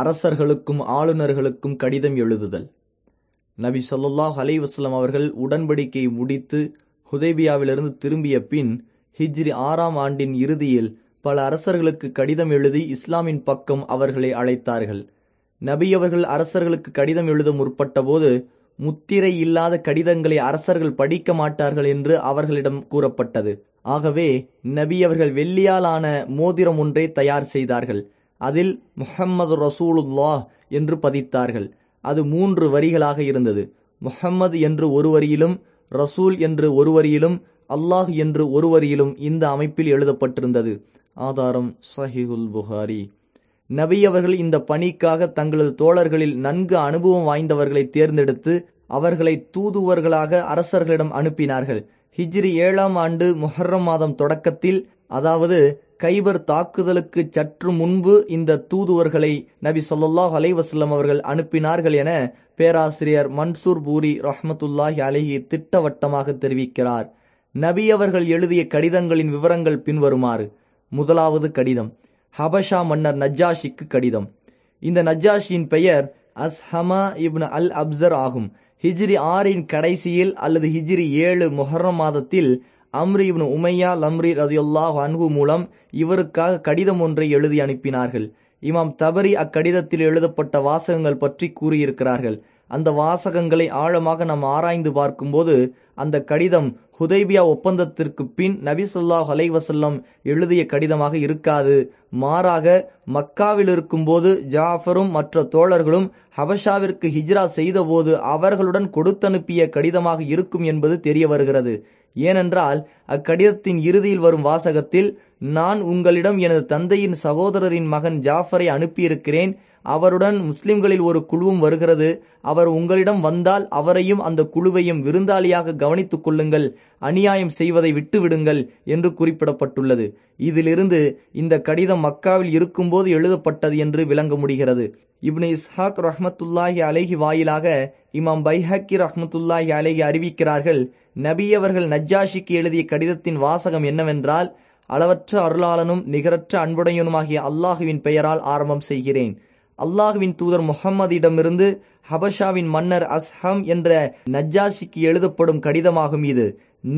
அரசர்களுக்கும் ஆளுநர்களுக்கும் கடிதம் எழுதுதல். நபி சொல்லாஹ் அலைஹி அவர்கள் உடன்படிக்கையை முடித்து ஹுதேபியாவிலிருந்து திரும்பிய பின் ஹிஜ்ரி ஆறாம் ஆண்டின் இறுதியில் பல அரசர்களுக்கு கடிதம் எழுதி இஸ்லாமின் பக்கம் அவர்களை அழைத்தார்கள். நபி அவர்கள் அரசர்களுக்கு கடிதம் எழுத முற்பட்டபோது முத்திரை இல்லாத கடிதங்களை அரசர்கள் படிக்க மாட்டார்கள் என்று அவர்களிடம் கூறப்பட்டது. ஆகவே நபி அவர்கள் வெள்ளியாலான மோதிரம் ஒன்றை தயார் செய்தார்கள். அதில் முஹம்மது ரசூலுல்லாஹ் என்று பதித்தார்கள். அது மூன்று வரிகளாக இருந்தது. முஹம்மது என்று ஒரு வரியிலும் ரசூல் என்று ஒரு வரியிலும் அல்லாஹ் என்று ஒரு வரியிலும் இந்த அமைப்பில் எழுதப்பட்டிருந்தது. ஆதாரம் சஹிஹுல் புகாரி. நபி அவர்கள் இந்த பணிக்காக தங்களது தோழர்களில் நன்கு அனுபவம் வாய்ந்தவர்களை தேர்ந்தெடுத்து அவர்களை தூதுவர்களாக அரசர்களிடம் அனுப்பினார்கள். ஹிஜ்ரி ஏழாம் ஆண்டு முஹர்ரம் மாதம் தொடக்கத்தில் அதாவது கைபர் தாக்குதலுக்கு சற்று முன்பு இந்த தூதுவர்களை நபி சொல்லாஹ் அலைவசல்லம் அவர்கள் அனுப்பினார்கள் என பேராசிரியர் மன்சூர் பூரி ரஹமத்துல்லாஹி அலஹி திட்டவட்டமாக தெரிவிக்கிறார். நபி அவர்கள் எழுதிய கடிதங்களின் விவரங்கள் பின்வருமாறு. முதலாவது கடிதம் ஹபஷா மன்னர் நஜ்ஜாஷிக்கு கடிதம். இந்த நஜ்ஜாஷியின் பெயர் அஸ்ஹமா இப்னு அல் அப்சர் ஆகும். ஹிஜ்ரி ஆறின் கடைசியில் அல்லது ஹிஜ்ரி ஏழு முஹர்ரம் மாதத்தில் அம்ரி இப்னு உமையா லம்ரி ரதியுல்லாஹ் அன்ஹு மூலம் இவருக்காக கடிதம் ஒன்றை எழுதி அனுப்பினார்கள். இமாம் தபரி அக்கடிதத்தில் எழுதப்பட்ட வாசகங்கள் பற்றி கூறியிருக்கிறார்கள். அந்த வாசகங்களை ஆழமாக நாம் ஆராய்ந்து பார்க்கும்போது அந்த கடிதம் ஹுதைபியா ஒப்பந்தத்திற்கு பின் நபி சொல்லாஹ் அலைவசல்லம் எழுதிய கடிதமாக இருக்காது. மாறாக மக்காவில் இருக்கும்போது ஜாஃபரும் மற்ற தோழர்களும் ஹபஷாவிற்கு ஹிஜ்ரா செய்தபோது அவர்களுடன் கொடுத்தனுப்பிய கடிதமாக இருக்கும் என்பது தெரிய வருகிறது. ஏனென்றால் அக்கடிதத்தின் இறுதியில் வரும் வாசகத்தில் நான் உங்களிடம் எனது தந்தையின் சகோதரரின் மகன் ஜாஃபரை அனுப்பியிருக்கிறேன். அவருடன் முஸ்லிம்களில் ஒரு குழுவும் வருகிறது. அவர் உங்களிடம் வந்தால் அவரையும் அந்த குழுவையும் விருந்தாளியாக கவனித்துக் கொள்ளுங்கள். அநியாயம் செய்வதை விட்டுவிடுங்கள் என்று குறிப்பிடப்பட்டுள்ளது. இதிலிருந்து இந்த கடிதம் மக்காவில் இருக்கும்போது எழுதப்பட்டது என்று விளங்க முடிகிறது. இப்னு இஸ்ஹாக் ரஹமத்துல்லாஹி அலேஹி வாயிலாக இமாம் பைஹக்கி ரஹமத்துல்லாஹி அலேஹி அறிவிக்கிறார்கள் நபி அவர்கள் நஜ்ஜாஷிக்கு எழுதிய கடிதத்தின் வாசகம் என்னவென்றால் அளவற்ற அருளாளனும் நிகரற்ற அன்புடையனுமாகிய அல்லாஹுவின் பெயரால் ஆரம்பம் செய்கிறேன். அல்லாஹுவின் தூதர் முகம்மதிடமிருந்து ஹபஷாவின் மன்னர் அஸ்ஹம் என்ற நஜ்ஜாஷிக்கு எழுதப்படும் கடிதமாகும் இது.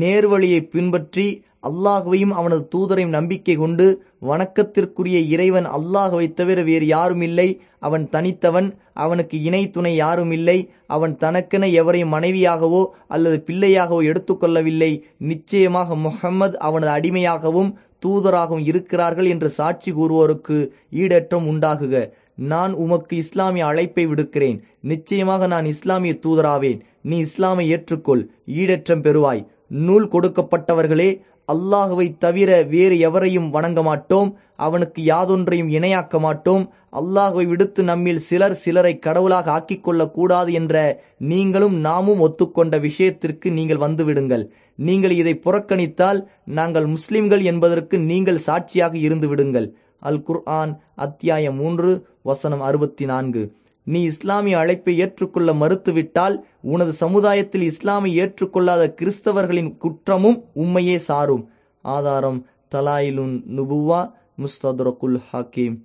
நேர்வழியை பின்பற்றி அல்லாஹுவையும் அவனது தூதரையும் நம்பிக்கை கொண்டு வணக்கத்திற்குரிய இறைவன் அல்லாஹுவை தவிர வேறு யாரும் இல்லை. அவன் தனித்தவன் அவனுக்கு இணை துணை யாரும் இல்லை. அவன் தனக்கென எவரையும் மனைவியாகவோ அல்லது பிள்ளையாகவோ எடுத்துக்கொள்ளவில்லை நிச்சயமாக முகம்மது அவனது அடிமையாகவும் தூதராகவும் இருக்கிறார்கள் என்று சாட்சி கூறுவோருக்கு ஈடேற்றம் உண்டாகுக. நான் உமக்கு இஸ்லாமிய அழைப்பை விடுக்கிறேன். நிச்சயமாக நான் இஸ்லாமிய தூதராவேன். நீ இஸ்லாமை ஏற்றுக்கொள். ஈடேற்றம் பெறுவாய். நூல் கொடுக்கப்பட்டவர்களே அல்லாஹுவை தவிர வேறு எவரையும் வணங்க மாட்டோம். அவனுக்கு யாதொன்றையும் இணையாக்க மாட்டோம். அல்லாஹுவை விடுத்து நம்மில் சிலர் சிலரை கடவுளாக ஆக்கிக் கொள்ளக்கூடாது என்ற நீங்களும் நாமும் ஒத்துக்கொண்ட விஷயத்திற்கு நீங்கள் வந்துவிடுங்கள். நீங்கள் இதை புறக்கணித்தால் நாங்கள் முஸ்லிம்கள் என்பதற்கு நீங்கள் சாட்சியாக இருந்து விடுங்கள் அல் குர்ஆன் அத்தியாயம் மூன்று வசனம் அறுபத்தி நான்கு நீ இஸ்லாமிய அழைப்பை ஏற்றுக்கொள்ள மறுத்துவிட்டால் உனது சமுதாயத்தில் இஸ்லாமை ஏற்றுக்கொள்ளாத கிறிஸ்தவர்களின் குற்றமும் உண்மையே சாரும். ஆதாரம் தலாயிலுன் நுபுவா முஸ்ததுரகுல் ஹக்கீம்.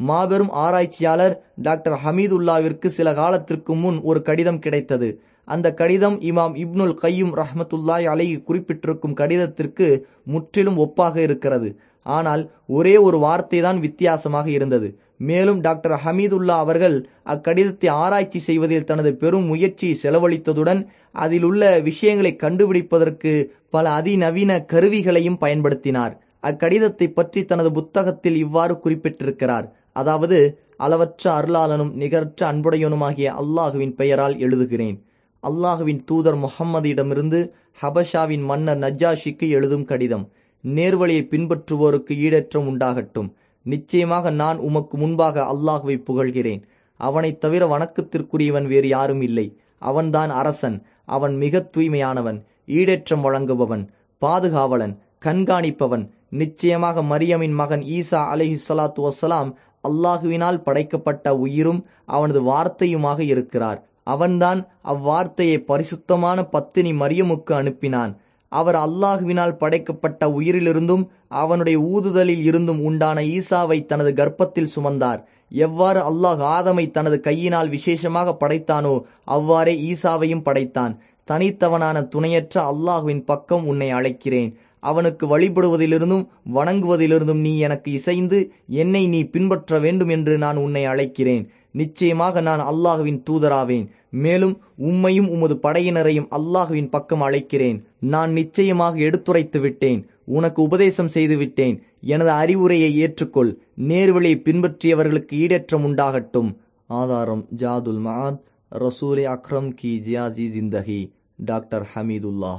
மாபெரும் ஆராய்ச்சியாளர் டாக்டர் ஹமீதுல்லாவிற்கு சில காலத்திற்கு முன் ஒரு கடிதம் கிடைத்தது. அந்த கடிதம் இமாம் இப்னுல் கையும் ரஹமத்துல்லாய் அலை குறிப்பிட்டிருக்கும் கடிதத்திற்கு முற்றிலும் ஒப்பாக இருக்கிறது. ஆனால் ஒரே ஒரு வார்த்தை தான் வித்தியாசமாக இருந்தது. மேலும் டாக்டர் ஹமீதுல்லா அவர்கள் அக்கடிதத்தை ஆராய்ச்சி செய்வதில் தனது பெரும் முயற்சியை செலவழித்ததுடன் அதில் உள்ள விஷயங்களை கண்டுபிடிப்பதற்கு பல அதிநவீன கருவிகளையும் பயன்படுத்தினார். அக்கடிதத்தை பற்றி தனது புத்தகத்தில் இவ்வாறு குறிப்பிட்டிருக்கிறார். அதாவது அளவற்ற அருளாளனும் நிகரற்ற அன்புடையனுமாகிய அல்லாஹுவின் பெயரால் எழுதுகிறேன். அல்லாஹுவின் தூதர் முகம்மதிடமிருந்து ஹபஷாவின் மன்னர் நஜ்ஜாஷிக்கு எழுதும் கடிதம் நேர்வழியை பின்பற்றுவோருக்கு ஈடேற்றம் உண்டாகட்டும். நிச்சயமாக நான் உமக்கு முன்பாக அல்லாஹுவை புகழ்கிறேன். அவனைத் தவிர வணக்கத்திற்குரியவன் வேறு யாரும் இல்லை. அவன்தான் அரசன் அவன் மிக தூய்மையானவன் ஈடேற்றம் வழங்குபவன் பாதுகாவலன் கண்காணிப்பவன். நிச்சயமாக மரியமின் மகன் ஈசா அலஹி சலாத்து வசலாம் அல்லாஹுவினால் படைக்கப்பட்ட உயிரும் அவனது வார்த்தையுமாக இருக்கிறார். அவன்தான் அவ்வார்த்தையை பரிசுத்தமான பத்தினி மரியமுக்கு அனுப்பினான். அவர் அல்லாஹுவினால் படைக்கப்பட்ட உயிரிலிருந்தும் அவனுடைய ஊதுதலில் இருந்தும் உண்டான ஈசாவை தனது கர்ப்பத்தில் சுமந்தார். எவ்வாறு அல்லாஹ் ஆதமை தனது கையினால் விசேஷமாக படைத்தானோ அவ்வாறே ஈசாவையும் படைத்தான். தனித்தவனான துணையற்ற அல்லாஹுவின் பக்கம் உன்னை அழைக்கிறேன். அவனுக்கு வழிபடுவதிலிருந்தும் வணங்குவதிலிருந்தும் நீ எனக்கு இசைந்து என்னை நீ பின்பற்ற வேண்டும் என்று நான் உன்னை அழைக்கிறேன். நிச்சயமாக நான் அல்லாஹுவின் தூதராவேன். மேலும் உம்மையும் உமது படையினரையும் அல்லாஹுவின் பக்கம் அழைக்கிறேன். நான் நிச்சயமாக எடுத்துரைத்து விட்டேன். உனக்கு உபதேசம் செய்து விட்டேன். எனது அறிவுரையை ஏற்றுக்கொள். நேர்வழியை பின்பற்றியவர்களுக்கு ஈடேற்றம் உண்டாகட்டும். ஆதாரம் ஜாதுல் மஹாத் ரசூலே அக்ரம் கி ஜியாஜி ஜிந்தகி டாக்டர் ஹமீதுல்லா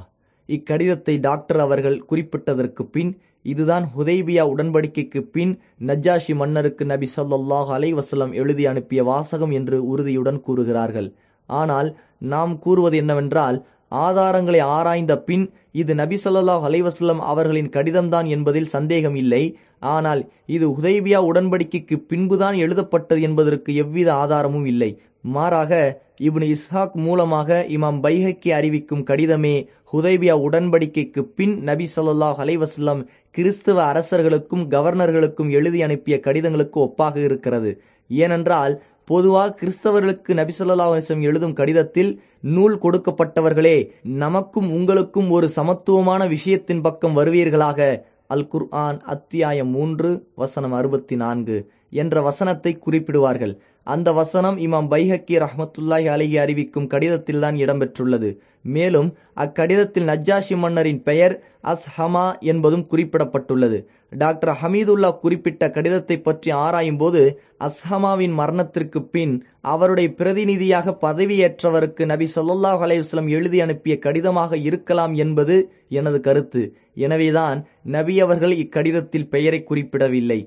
இக்கடிதத்தை டாக்டர் அவர்கள் குறிப்பிட்டதற்கு பின் இதுதான் ஹுதைபியா உடன்படிக்கைக்கு பின் நஜ்ஜாஷி மன்னருக்கு நபி சொல்லாஹ் அலைஹி எழுதி அனுப்பிய வாசகம் என்று உறுதியுடன் கூறுகிறார்கள். ஆனால் நாம் கூறுவது என்னவென்றால் ஆதாரங்களை ஆராய்ந்த பின் இது நபி சொல்லாஹ் அலைவசல்லம் அவர்களின் கடிதம்தான் என்பதில் சந்தேகம் இல்லை ஆனால் இது ஹுதைபியா உடன்படிக்கைக்கு பின்புதான் எழுதப்பட்டது என்பதற்கு எவ்வித ஆதாரமும் இல்லை. மாறாக இப்னு இஸ்ஹாக் மூலமாக இமாம் பைஹக்கி அறிவிக்கும் கடிதமே ஹுதைபியா உடன்படிக்கைக்கு பின் நபி சொல்லாஹ் அலைஹி கிறிஸ்தவ அரசர்களுக்கும் கவர்னர்களுக்கும் எழுதி அனுப்பிய கடிதங்களுக்கு ஒப்பாக இருக்கிறது. ஏனென்றால் பொதுவாக கிறிஸ்தவர்களுக்கு நபி எழுதும் கடிதத்தில் நூல் கொடுக்கப்பட்டவர்களே நமக்கும் உங்களுக்கும் ஒரு சமத்துவமான விஷயத்தின் பக்கம் வருவீர்களாக. அல் குர்ஆன் அத்தியாயம் மூன்று வசனம் அறுபத்தி நான்கு என்ற வசனத்தை குறிப்பிடுவார்கள். அந்த வசனம் இமாம் பைஹக்கி ரஹமத்துல்லாஹி அலிஹி அறிவிக்கும் கடிதத்தில்தான் இடம்பெற்றுள்ளது. மேலும் அக்கடிதத்தில் நஜ்ஜாஷி மன்னரின் பெயர் அஸ்ஹமா என்பதும் குறிப்பிடப்பட்டுள்ளது. டாக்டர் ஹமீதுல்லா குறிப்பிட்ட கடிதத்தை பற்றி ஆராயும் போது அஸ்ஹமாவின் மரணத்திற்கு பின் அவருடைய பிரதிநிதியாக பதவியேற்றவருக்கு நபி சொல்லாஹ் அலையுஸ்லம் எழுதி அனுப்பிய கடிதமாக இருக்கலாம் என்பது எனது கருத்து. எனவேதான் நபி அவர்கள் இக்கடிதத்தில் பெயரை குறிப்பிடவில்லை.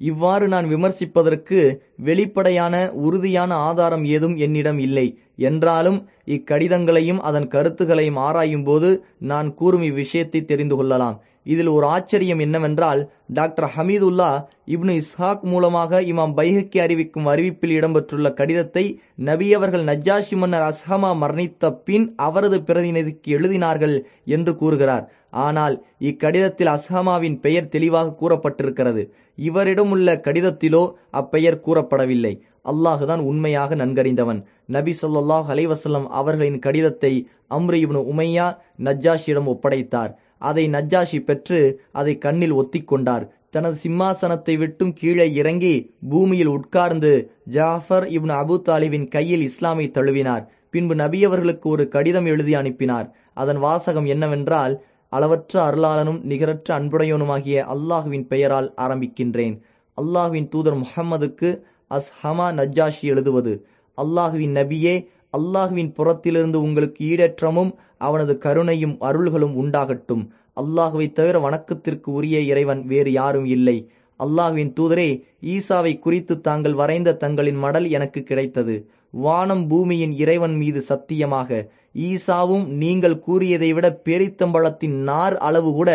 இவ்வாறு நான் விமர்சிப்பதற்கு வெளிப்படையான உறுதியான ஆதாரம் ஏதும் என்னிடம் இல்லை. என்றாலும் இக்கடிதங்களையும் அதன் கருத்துகளையும் ஆராயும் போது நான் கூறும் இவ்விஷயத்தை தெரிந்து கொள்ளலாம். இதில் ஒரு ஆச்சரியம் என்னவென்றால் டாக்டர் ஹமீதுல்லா இப்னு இஸ்ஹாக் மூலமாக இமாம் பைஹக்கி அறிவிக்கும் அறிவிப்பில் இடம்பெற்றுள்ள கடிதத்தை நபி அவர்கள் நஜ்ஜாஷி மன்னர் அஸ்ஹமா மரணித்த பின் அவரது பிரதிநிதிக்கு எழுதினார்கள் என்று கூறுகிறார். ஆனால் இக்கடிதத்தில் அஸ்ஹமாவின் பெயர் தெளிவாக கூறப்பட்டிருக்கிறது. இவரிடம் உள்ள கடிதத்திலோ அப்பெயர் கூறப்படவில்லை. அல்லாஹுதான் உண்மையாக நன்கறிந்தவன். நபி சொல்லாஹ் அலைவசல்லம் அவர்களின் கடிதத்தை அம்ரு உமையா நஜ்ஜாஷியிடம் ஒப்படைத்தார். அதை நஜ்ஜாஷி பெற்று அதை கண்ணில் ஒத்திக்கொண்டார். தனது சிம்மாசனத்தை விட்டும் கீழே இறங்கி பூமியில் உட்கார்ந்து ஜாஃபர் இப்னு அபு தாலிபின் கையில் இஸ்லாமை தழுவினார். பின்பு நபியவர்களுக்கு ஒரு கடிதம் எழுதி அனுப்பினார். அதன் வாசகம் என்னவென்றால் அளவற்ற அருளாளனும் நிகரற்ற அன்புடையவனுமாகிய அல்லாஹுவின் பெயரால் ஆரம்பிக்கின்றேன். அல்லாஹுவின் தூதர் அஸ்ஹமா நஜ்ஜாஷி எழுதுவது. அல்லாஹுவின் நபியே அல்லாஹுவின் புறத்திலிருந்து உங்களுக்கு ஈடற்றமும் அவனது கருணையும் அருள்களும் உண்டாகட்டும். அல்லாஹுவை தவிர வணக்கத்திற்கு உரிய இறைவன் வேறு யாரும் இல்லை. அல்லாஹுவின் தூதரே ஈசாவை குறித்து தாங்கள் வரைந்த தங்களின் மடல் எனக்கு கிடைத்தது. வானம் பூமியின் இறைவன் மீது சத்தியமாக. ஈசாவும் நீங்கள் கூறியதை விட பேரித்தம்பழத்தின் நார் அளவு கூட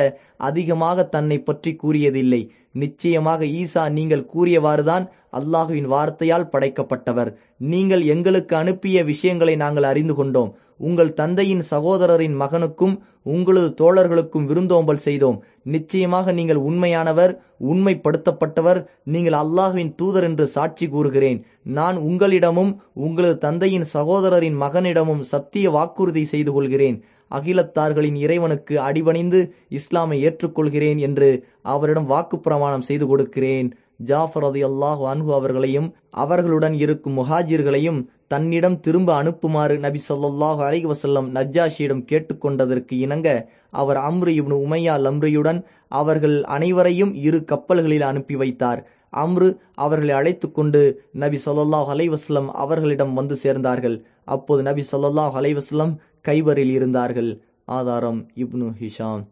அதிகமாக தன்னை பற்றி கூறியதில்லை. நிச்சயமாக ஈசா நீங்கள் கூறியவாறுதான் அல்லாஹுவின் வார்த்தையால் படைக்கப்பட்டவர். நீங்கள் எங்களுக்கு அனுப்பிய விஷயங்களை நாங்கள் அறிந்து கொண்டோம். உங்கள் தந்தையின் சகோதரரின் மகனுக்கும் உங்களது தோழர்களுக்கும் விருந்தோம்பல் செய்தோம். நிச்சயமாக நீங்கள் உண்மையானவர் உண்மைப்படுத்தப்பட்டவர் நீங்கள் அல்லாஹுவின் தூதர் என்று சாட்சி கூறுகிறேன். நான் உங்களிடமும் உங்களது தந்தையின் சகோதரரின் மகனிடமும் சத்திய வாக்குறுதி செய்து கொள்கிறேன். அகிலத்தார்களின் இறைவனுக்கு அடிபணிந்து இஸ்லாமை ஏற்றுக்கொள்கிறேன் என்று அவரிடம் வாக்கு பிரமாணம் செய்து கொடுக்கிறேன். ஜாஃபர் அதி அல்லாஹ் அன்ஹு அவர்களையும் அவர்களுடன் இருக்கும் முஹாஜிர்களையும் தன்னிடம் திரும்ப அனுப்புமாறு நபி சொல்லாஹு அலி வசல்லம் நஜ்ஜாஷியிடம் கேட்டுக்கொண்டதற்கு இணங்க அவர் அம்ரு இப்னு உமையா லம்ரியுடன் அவர்கள் அனைவரையும் இரு கப்பல்களில் அனுப்பி வைத்தார். அம்ரு அவர்களை அழைத்து கொண்டு நபி சொல்லாஹ் அலைவாஸ்லம் அவர்களிடம் வந்து சேர்ந்தார்கள். அப்போது நபி சொல்லாஹ் அலைவாஸ்லம் கைபரில் இருந்தார்கள். ஆதாரம் இப்னு ஹிஷாம்.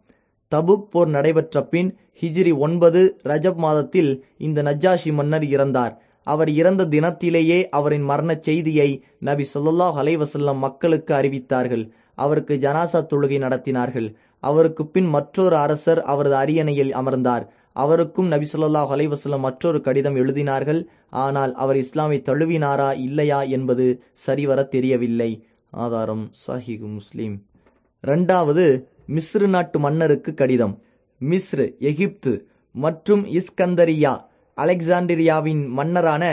தபுக் போர் நடைபெற்ற பின் ஹிஜ்ரி ஒன்பது ரஜப் மாதத்தில் இந்த நஜ்ஜாஷி மன்னர் இறந்தார். அவர் இறந்த தினத்திலேயே அவரின் மரண செய்தியை நபி சொல்லாஹ் அலைவசல்லம் மக்களுக்கு அறிவித்தார்கள். அவருக்கு ஜனாசா தொழுகை நடத்தினார்கள். அவருக்கு பின் மற்றொரு அரசர் அவரது அரியணையில் அமர்ந்தார். அவருக்கும் நபி சொல்லாஹ் அலைவசல்லம் மற்றொரு கடிதம் எழுதினார்கள். ஆனால் அவர் இஸ்லாமை தழுவினாரா இல்லையா என்பது சரிவர தெரியவில்லை. ஆதாரம் சஹிகு முஸ்லீம். இரண்டாவது மிஸ்ரு நாட்டு மன்னருக்கு கடிதம். மிஸ்ரு எகிப்து மற்றும் இஸ்கந்தரியா. அலெக்சாண்டிரியாவின் மன்னரான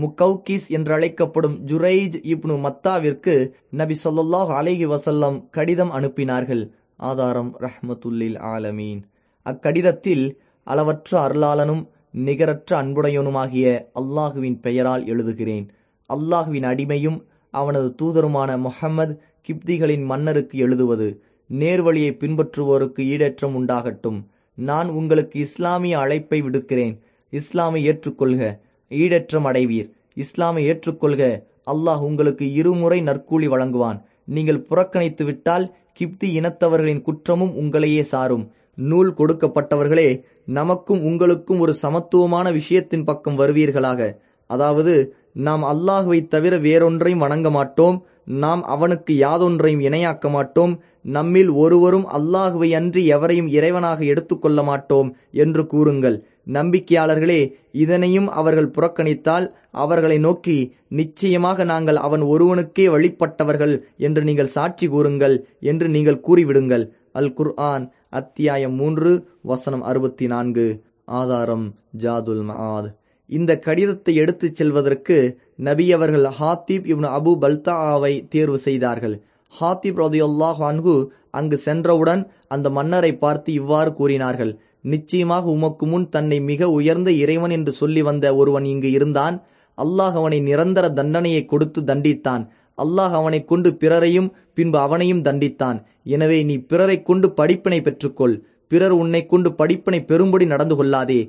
முக்கௌகிஸ் என்றழைக்கப்படும் ஜுரைஜ் இப்னு மத்தாவிற்கு நபி சொல்லாஹ் அலேஹி வசல்லம் கடிதம் அனுப்பினார்கள். ஆதாரம் ரஹ்மத்துல்லில் ஆலமீன். அக்கடிதத்தில் அளவற்ற அருளாளனும் நிகரற்ற அன்புடையனுமாகிய அல்லாஹுவின் பெயரால் எழுதுகிறேன். அல்லாஹுவின் அடிமையும் அவனது தூதருமான முஹம்மது கிப்திகளின் மன்னருக்கு எழுதுவது. நேர்வழியை பின்பற்றுவோருக்கு ஈடேற்றம் உண்டாகட்டும். நான் உங்களுக்கு இஸ்லாமிய அழைப்பை விடுக்கிறேன். இஸ்லாமை ஏற்றுக்கொள்க. ஈடேற்றம் அடைவீர். இஸ்லாமை ஏற்றுக்கொள்க. அல்லாஹ் உங்களுக்கு இருமுறை நற்கூலி வழங்குவான். நீங்கள் புறக்கணித்து விட்டால் கிப்தி இனத்தவர்களின் குற்றமும் உங்களையே சாரும். நூல் கொடுக்கப்பட்டவர்களே நமக்கும் உங்களுக்கும் ஒரு சமத்துவமான விஷயத்தின் பக்கம் வருவீர்களாக. அதாவது நாம் அல்லாஹுவை தவிர வேறொன்றையும் வணங்க மாட்டோம். நாம் அவனுக்கு யாதொன்றையும் இணையாக்க மாட்டோம். நம்மில் ஒருவரும் அல்லாஹுவை அன்றி எவரையும் இறைவனாக எடுத்துக்கொள்ள மாட்டோம் என்று கூறுங்கள். நம்பிக்கையாளர்களே இதனையும் அவர்கள் புறக்கணித்தால் அவர்களை நோக்கி நிச்சயமாக நாங்கள் அவன் ஒருவனுக்கே வழிபட்டவர்கள் என்று நீங்கள் சாட்சி கூறுங்கள் என்று நீங்கள் கூறிவிடுங்கள். அல் குர்ஆன் அத்தியாயம் மூன்று வசனம் அறுபத்தி நான்கு. ஆதாரம் ஜாதுல் மஹாத் இந்த கடிதத்தை எடுத்துச் செல்வதற்கு நபி அவர்கள் ஹாத்திப் இப்னு அபு பல்தாவை தேர்வு செய்தார்கள். ஹாத்திப் ரதியுல்லாஹ் அன்கு அங்கு சென்றவுடன் அந்த மன்னரை பார்த்து இவ்வாறு கூறினார்கள். நிச்சயமாக உமக்கு முன் தன்னை மிக உயர்ந்த இறைவன் என்று சொல்லி வந்த ஒருவன் இங்கு இருந்தான். அல்லாஹ் அவனை நிரந்தர தண்டனையை கொடுத்து தண்டித்தான். அல்லாஹ் அவனை கொண்டு பிறரையும் பின்பு அவனையும் தண்டித்தான். எனவே நீ பிறரை கொண்டு படிப்பினை பெற்றுக்கொள். பிறர் உன்னை கொண்டு படிப்பினை பெறும்படி நடந்து கொள்ளாதே.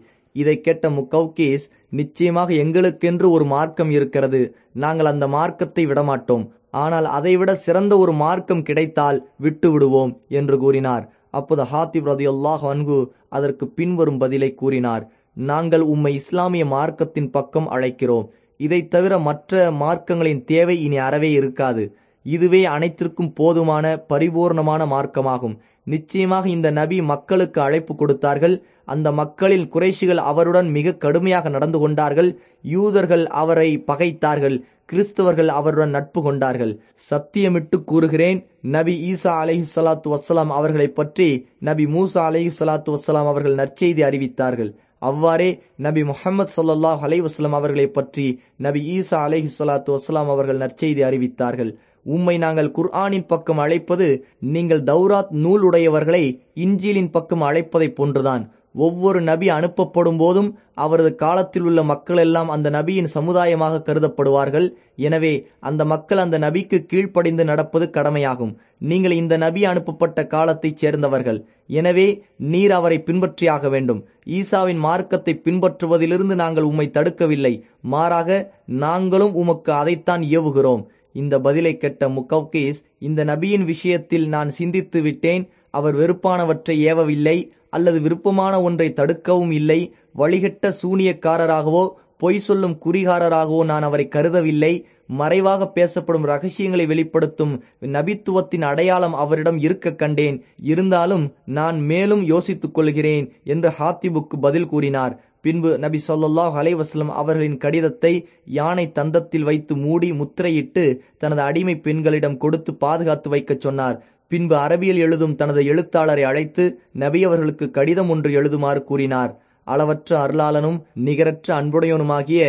இதை கேட்ட முக்கவுகேஸ் நிச்சயமாக எங்களுக்கென்று ஒரு மார்க்கம் இருக்கிறது. நாங்கள் அந்த மார்க்கத்தை விடமாட்டோம். ஆனால் அதைவிட சிறந்த ஒரு மார்க்கம் கிடைத்தால் விட்டு விடுவோம் என்று கூறினார். அப்போது ஹாத்திப் ரதியுல்லாஹ் அன்கு அதற்கு பின்வரும் பதிலை கூறினார். நாங்கள் உம்மை இஸ்லாமிய மார்க்கத்தின் பக்கம் அழைக்கிறோம். இதை தவிர மற்ற மார்க்கங்களின் தேவை இனி அறவே இருக்காது. இதுவே அனைத்திற்கும் போதுமான பரிபூர்ணமான மார்க்கமாகும். நிச்சயமாக இந்த நபி மக்களுக்கு அழைப்பு கொடுத்தார்கள். அந்த மக்களில் குறைஷிகள் அவருடன் மிக கடுமையாக நடந்து கொண்டார்கள். யூதர்கள் அவரை பகைத்தார்கள். கிறிஸ்தவர்கள் அவருடன் நட்பு கொண்டார்கள். சத்தியமிட்டு கூறுகிறேன் நபி ஈசா அலஹி சலாத்து வசலாம் அவர்களை பற்றி நபி மூசா அலஹி சலாத்து வசலாம் அவர்கள் நற்செய்தி அறிவித்தார்கள். அவ்வாறே நபி முகமது சொல்லாஹ் அலைவாஸ்லாம் அவர்களை பற்றி நபி ஈசா அலஹி சலாத்து வஸ்லாம் அவர்கள் நற்செய்தி அறிவித்தார்கள். உம்மை நாங்கள் குர்ஆனின் பக்கம் அழைப்பது நீங்கள் தௌராத் நூல் உடையவர்களை இஞ்சியலின் பக்கம் அழைப்பதை போன்றுதான். ஒவ்வொரு நபி அனுப்பப்படும் போதும் அவரது காலத்தில் உள்ள மக்கள் எல்லாம் அந்த நபியின் சமுதாயமாக கருதப்படுவார்கள். எனவே அந்த மக்கள் அந்த நபிக்கு கீழ்ப்படிந்து நடப்பது கடமையாகும். நீங்கள் இந்த நபி அனுப்பப்பட்ட காலத்தைச் சேர்ந்தவர்கள். எனவே நீர் அவரை பின்பற்றியாக வேண்டும். ஈசாவின் மார்க்கத்தை பின்பற்றுவதிலிருந்து நாங்கள் உம்மை தடுக்கவில்லை. மாறாக நாங்களும் உமக்கு அதைத்தான் ஏவுகிறோம். இந்த பதிலை கெட்ட முக்கவுகேஸ் இந்த நபியின் விஷயத்தில் நான் சிந்தித்து விட்டேன் அவர் வெறுப்பானவற்றை ஏவவில்லை அல்லது விருப்பமான ஒன்றை தடுக்கவும் இல்லை வழிகட்ட சூனியக்காரராகவோ பொய் சொல்லும் குறிகாரராகவோ நான் அவரை கருதவில்லை மறைவாக பேசப்படும் ரகசியங்களை வெளிப்படுத்தும் நபித்துவத்தின் அடையாளம் அவரிடம் இருக்க கண்டேன் இருந்தாலும் நான் மேலும் யோசித்துக் கொள்கிறேன் என்று ஹாத்திபுக்கு பதில் கூறினார். பின்பு நபி சொல்லாஹ் அலைவாஸ்லம் அவர்களின் கடிதத்தை யானை தந்தத்தில் வைத்து மூடி முத்திரையிட்டு தனது அடிமை பெண்களிடம் கொடுத்து பாதுகாத்து வைக்கச் சொன்னார். பின்பு அரபியில் எழுதும் தனது எழுத்தாளரை அழைத்து நபியவர்களுக்கு கடிதம் ஒன்று எழுதுமாறு கூறினார். அளவற்ற அருளாளனும் நிகரற்ற அன்புடையனுமாகிய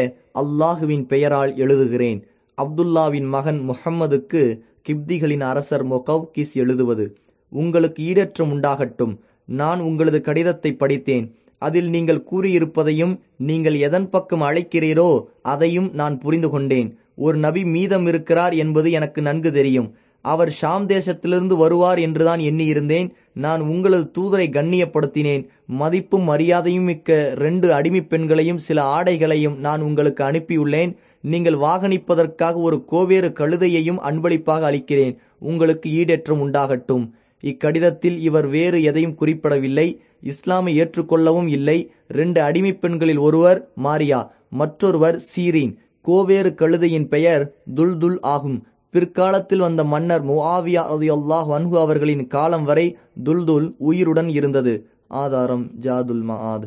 அல்லாஹுவின் பெயரால் எழுதுகிறேன். அப்துல்லாவின் மகன் முஹம்மதுக்கு கிப்திகளின் அரசர் மொகவ்கிஸ் எழுதுவது. உங்களுக்கு ஈடற்றம் உண்டாகட்டும். நான் உங்களது கடிதத்தை படித்தேன். அதில் நீங்கள் கூறியிருப்பதையும் நீங்கள் எதன் பக்கம் அழைக்கிறீரோ அதையும் நான் புரிந்து கொண்டேன் ஒரு நபி மீதம் இருக்கிறார் என்பது எனக்கு நன்கு தெரியும். அவர் ஷாம் தேசத்திலிருந்து வருவார் என்றுதான் எண்ணியிருந்தேன். நான் உங்களது தூதரை கண்ணியப்படுத்தினேன். மதிப்பும் மரியாதையும் மிக்க ரெண்டு அடிமை பெண்களையும் சில ஆடைகளையும் நான் உங்களுக்கு அனுப்பியுள்ளேன். நீங்கள் வாகனிப்பதற்காக ஒரு கோவேறு கழுதையையும் அன்பளிப்பாக அளிக்கிறேன். உங்களுக்கு ஈடேற்றம் உண்டாகட்டும். இக்கடிதத்தில் இவர் வேறு எதையும் குறிப்பிடவில்லை. இஸ்லாமை ஏற்றுக்கொள்ளவும் இல்லை. ரெண்டு அடிமை பெண்களில் ஒருவர் மாரியா. மற்றொருவர் சீரீன். கோவேறு கழுதையின் பெயர் துல்துல் ஆகும். பிற்காலத்தில் வந்த மன்னர் முஆவியா ரதியுல்லாஹ் அன்ஹு அவர்களின் காலம் வரை துல்துல் உயிருடன் இருந்தது. ஆதாரம் ஜாதுல் மஆத்.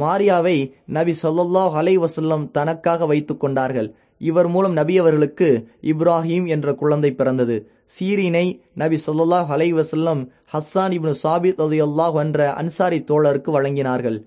மாரியாவை நபி சொல்லாஹ் அலை வசல்லம் தனக்காக வைத்து கொண்டார்கள். இவர் மூலம் நபி அவர்களுக்கு இப்ராஹிம் என்ற குழந்தை பிறந்தது. சீரினை நபி சொல்லாஹ் அலை வசல்லம் ஹஸ்ஸான் இப்னு சாபித் ரதியுல்லாஹ் என்ற அன்சாரி தோழருக்கு வழங்கினார்கள்.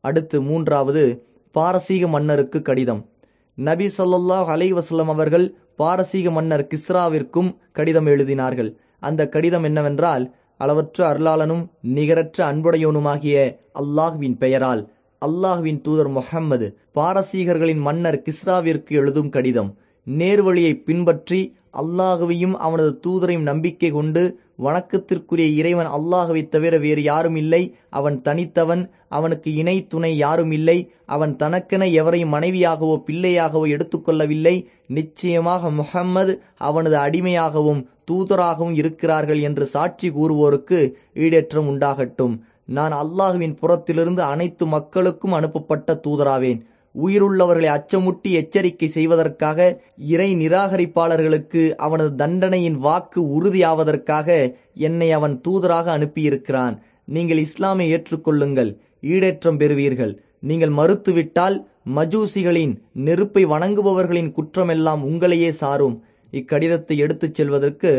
அடுத்து மூன்றாவது பாரசீக மன்னருக்கு கடிதம். நபி சொல்லாஹ் அலைஹி வசல்லம் அவர்கள் பாரசீக மன்னர் கிஸ்ராவிற்கும் கடிதம் எழுதினார்கள். அந்த கடிதம் என்னவென்றால் அளவற்ற அருளாளனும் நிகரற்ற அன்புடையவனுமாகிய அல்லாஹ்வின் பெயரால் அல்லாஹ்வின் தூதர் முஹம்மது பாரசீகர்களின் மன்னர் கிஸ்ராவிற்கு எழுதும் கடிதம். நேர்வழியை பின்பற்றி அல்லாஹுவையும் அவனது தூதரையும் நம்பிக்கை கொண்டு வணக்கத்திற்குரிய இறைவன் அல்லாகவை தவிர வேறு யாரும் இல்லை. அவன் தனித்தவன் அவனுக்கு இணை துணை யாரும் இல்லை. அவன் தனக்கென எவரையும் மனைவியாகவோ பிள்ளையாகவோ எடுத்துக்கொள்ளவில்லை நிச்சயமாக முஹம்மது அவனது அடிமையாகவும் தூதராகவும் இருக்கிறார்கள் என்று சாட்சி கூறுவோருக்கு ஈடேற்றம் உண்டாகட்டும். நான் அல்லாஹுவின் புறத்திலிருந்து அனைத்து மக்களுக்கும் அனுப்பப்பட்ட தூதராவேன். உயிருள்ளவர்களை அச்சமுட்டி எச்சரிக்கை செய்வதற்காக இறை நிராகரிப்பாளர்களுக்கு அவனது தண்டனையின் வாக்கு உறுதியாவதற்காக என்னை அவன் தூதராக அனுப்பியிருக்கிறான். நீங்கள் இஸ்லாமை ஏற்றுக்கொள்ளுங்கள் ஈடேற்றம் பெறுவீர்கள். நீங்கள் மறுத்துவிட்டால் மஜூசிகளின் நெருப்பை வணங்குபவர்களின் குற்றமெல்லாம் உங்களையே சாரும். இக்கடிதத்தை எடுத்துச் செல்வதற்கு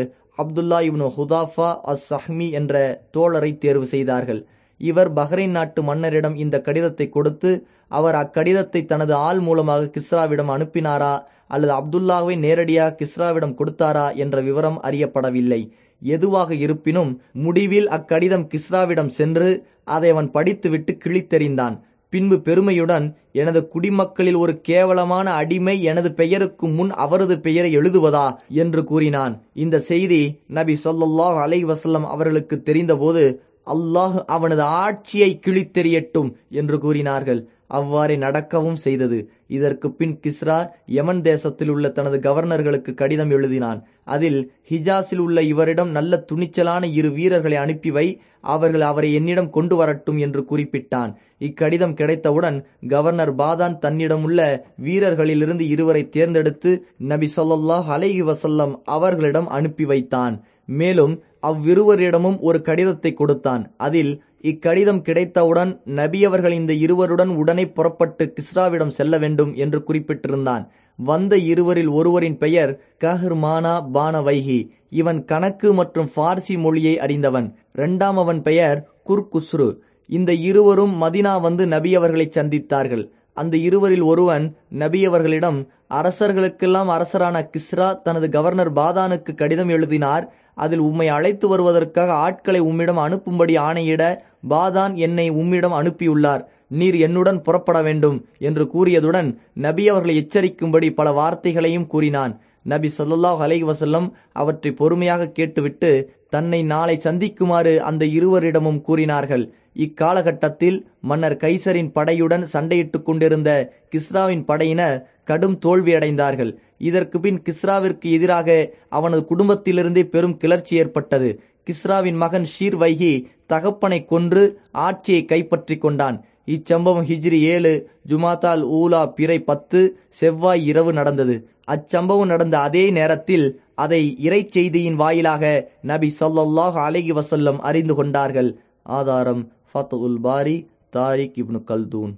அப்துல்லா இப்னு ஹுதாஃபா அஸ் சஹ்மி என்ற தோழரை தேர்வு செய்தார்கள். இவர் பஹ்ரைன் நாட்டு மன்னரிடம் இந்த கடிதத்தை கொடுத்து அவர் அக்கடிதத்தை தனது ஆள் மூலமாக கிஸ்ராவிடம் அனுப்பினாரா அல்லது அப்துல்லாவை நேரடியாக கிஸ்ராவிடம் கொடுத்தாரா என்ற விவரம் அறியப்படவில்லை. எதுவாக இருப்பினும் முடிவில் அக்கடிதம் கிஸ்ராவிடம் சென்று அதை அவன் படித்துவிட்டு கிழித்தெறிந்தான். பின்பு பெருமையுடன் எனது குடிமக்களில் ஒரு கேவலமான அடிமை எனது பெயருக்கு முன் அவரது பெயரை எழுதுவதா? என்று கூறினான். இந்த செய்தி நபி சொல்லாஹ் அலை வசல்லம் அவர்களுக்கு தெரிந்தபோது அல்லாஹ் அவனது ஆட்சியை கிழித்தெறியட்டும் என்று கூறினார்கள். அவ்வாறே நடக்கவும் செய்தது. இதற்கு பின் கிஸ்ரா யமன் தேசத்தில் உள்ள தனது கவர்னர்களுக்கு கடிதம் எழுதினான். அதில் ஹிஜாஸில் உள்ள இவரிடம் நல்ல துணிச்சலான இரு வீரர்களை அனுப்பி வை அவர்கள் அவரை என்னிடம் கொண்டு வரட்டும் என்று குறிப்பிட்டான். இக்கடிதம் கிடைத்தவுடன் கவர்னர் பாதான் தன்னிடமுள்ள வீரர்களிலிருந்து இருவரை தேர்ந்தெடுத்து நபி சொல்லாஹ் அலைஹி வசல்லம் அவர்களிடம் அனுப்பி வைத்தான். மேலும் அவ்விருவரிடமும் ஒரு கடிதத்தை கொடுத்தான். அதில் இக்கடிதம் கிடைத்தவுடன் நபி அவர்கள் இந்த இருவருடன் உடனே புறப்பட்டு கிஸ்ராவிடம் செல்ல வேண்டும் என்று குறிப்பிட்டிருந்தான். வந்த இருவரில் ஒருவரின் பெயர் கஹ்ர்மானா பானவைஹி. இவன் கணக்கு மற்றும் பார்சி மொழியை அறிந்தவன். இரண்டாம் அவன் பெயர் குர்குஸ்ரு. இந்த இருவரும் மதினா வந்து நபி அவர்களை சந்தித்தார்கள். அந்த இருவரில் ஒருவன் நபி அவர்களிடம் அரசர்களுக்கெல்லாம் அரசரான கிஸ்ரா தனது கவர்னர் பாதானுக்கு கடிதம் எழுதினார். அதில் உம்மை அழைத்து வருவதற்காக ஆட்களை உம்மிடம் அனுப்பும்படி ஆணையிட பாதான் என்னை உம்மிடம் அனுப்பியுள்ளார். நீர் என்னுடன் புறப்பட வேண்டும் என்று கூறியதுடன் நபி அவர்களை எச்சரிக்கும்படி பல வார்த்தைகளையும் கூறினான். நபி சொல்லாஹ் அலை வசல்லம் அவற்றை பொறுமையாக கேட்டுவிட்டு தன்னை நாளை சந்திக்குமாறு அந்த இருவரிடமும் கூறினார்கள். இக்காலகட்டத்தில் மன்னர் கைசரின் படையுடன் சண்டையிட்டுக் கொண்டிருந்த கிஸ்ராவின் படையினர் கடும் தோல்வியடைந்தார்கள். இதற்கு பின் கிஸ்ராவிற்கு எதிராக அவனது குடும்பத்திலிருந்தே பெரும் கிளர்ச்சி ஏற்பட்டது. கிஸ்ராவின் மகன் ஷீர் வைகி தகப்பனை கொன்று ஆட்சியை கைப்பற்றி கொண்டான். இச்சம்பவம் ஹிஜ்ரி ஏழு ஜுமாத்தால் ஊலா பிறை பத்து செவ்வாய் இரவு நடந்தது. அச்சம்பவம் நடந்த அதே நேரத்தில் அதை இறை செய்தியின் வாயிலாக நபி சொல்லாஹ் அலகி வசல்லம் அறிந்து கொண்டார்கள். ஆதாரம் ஃபத் உல் பாரி தாரிக் இப்னு கல்தூன்.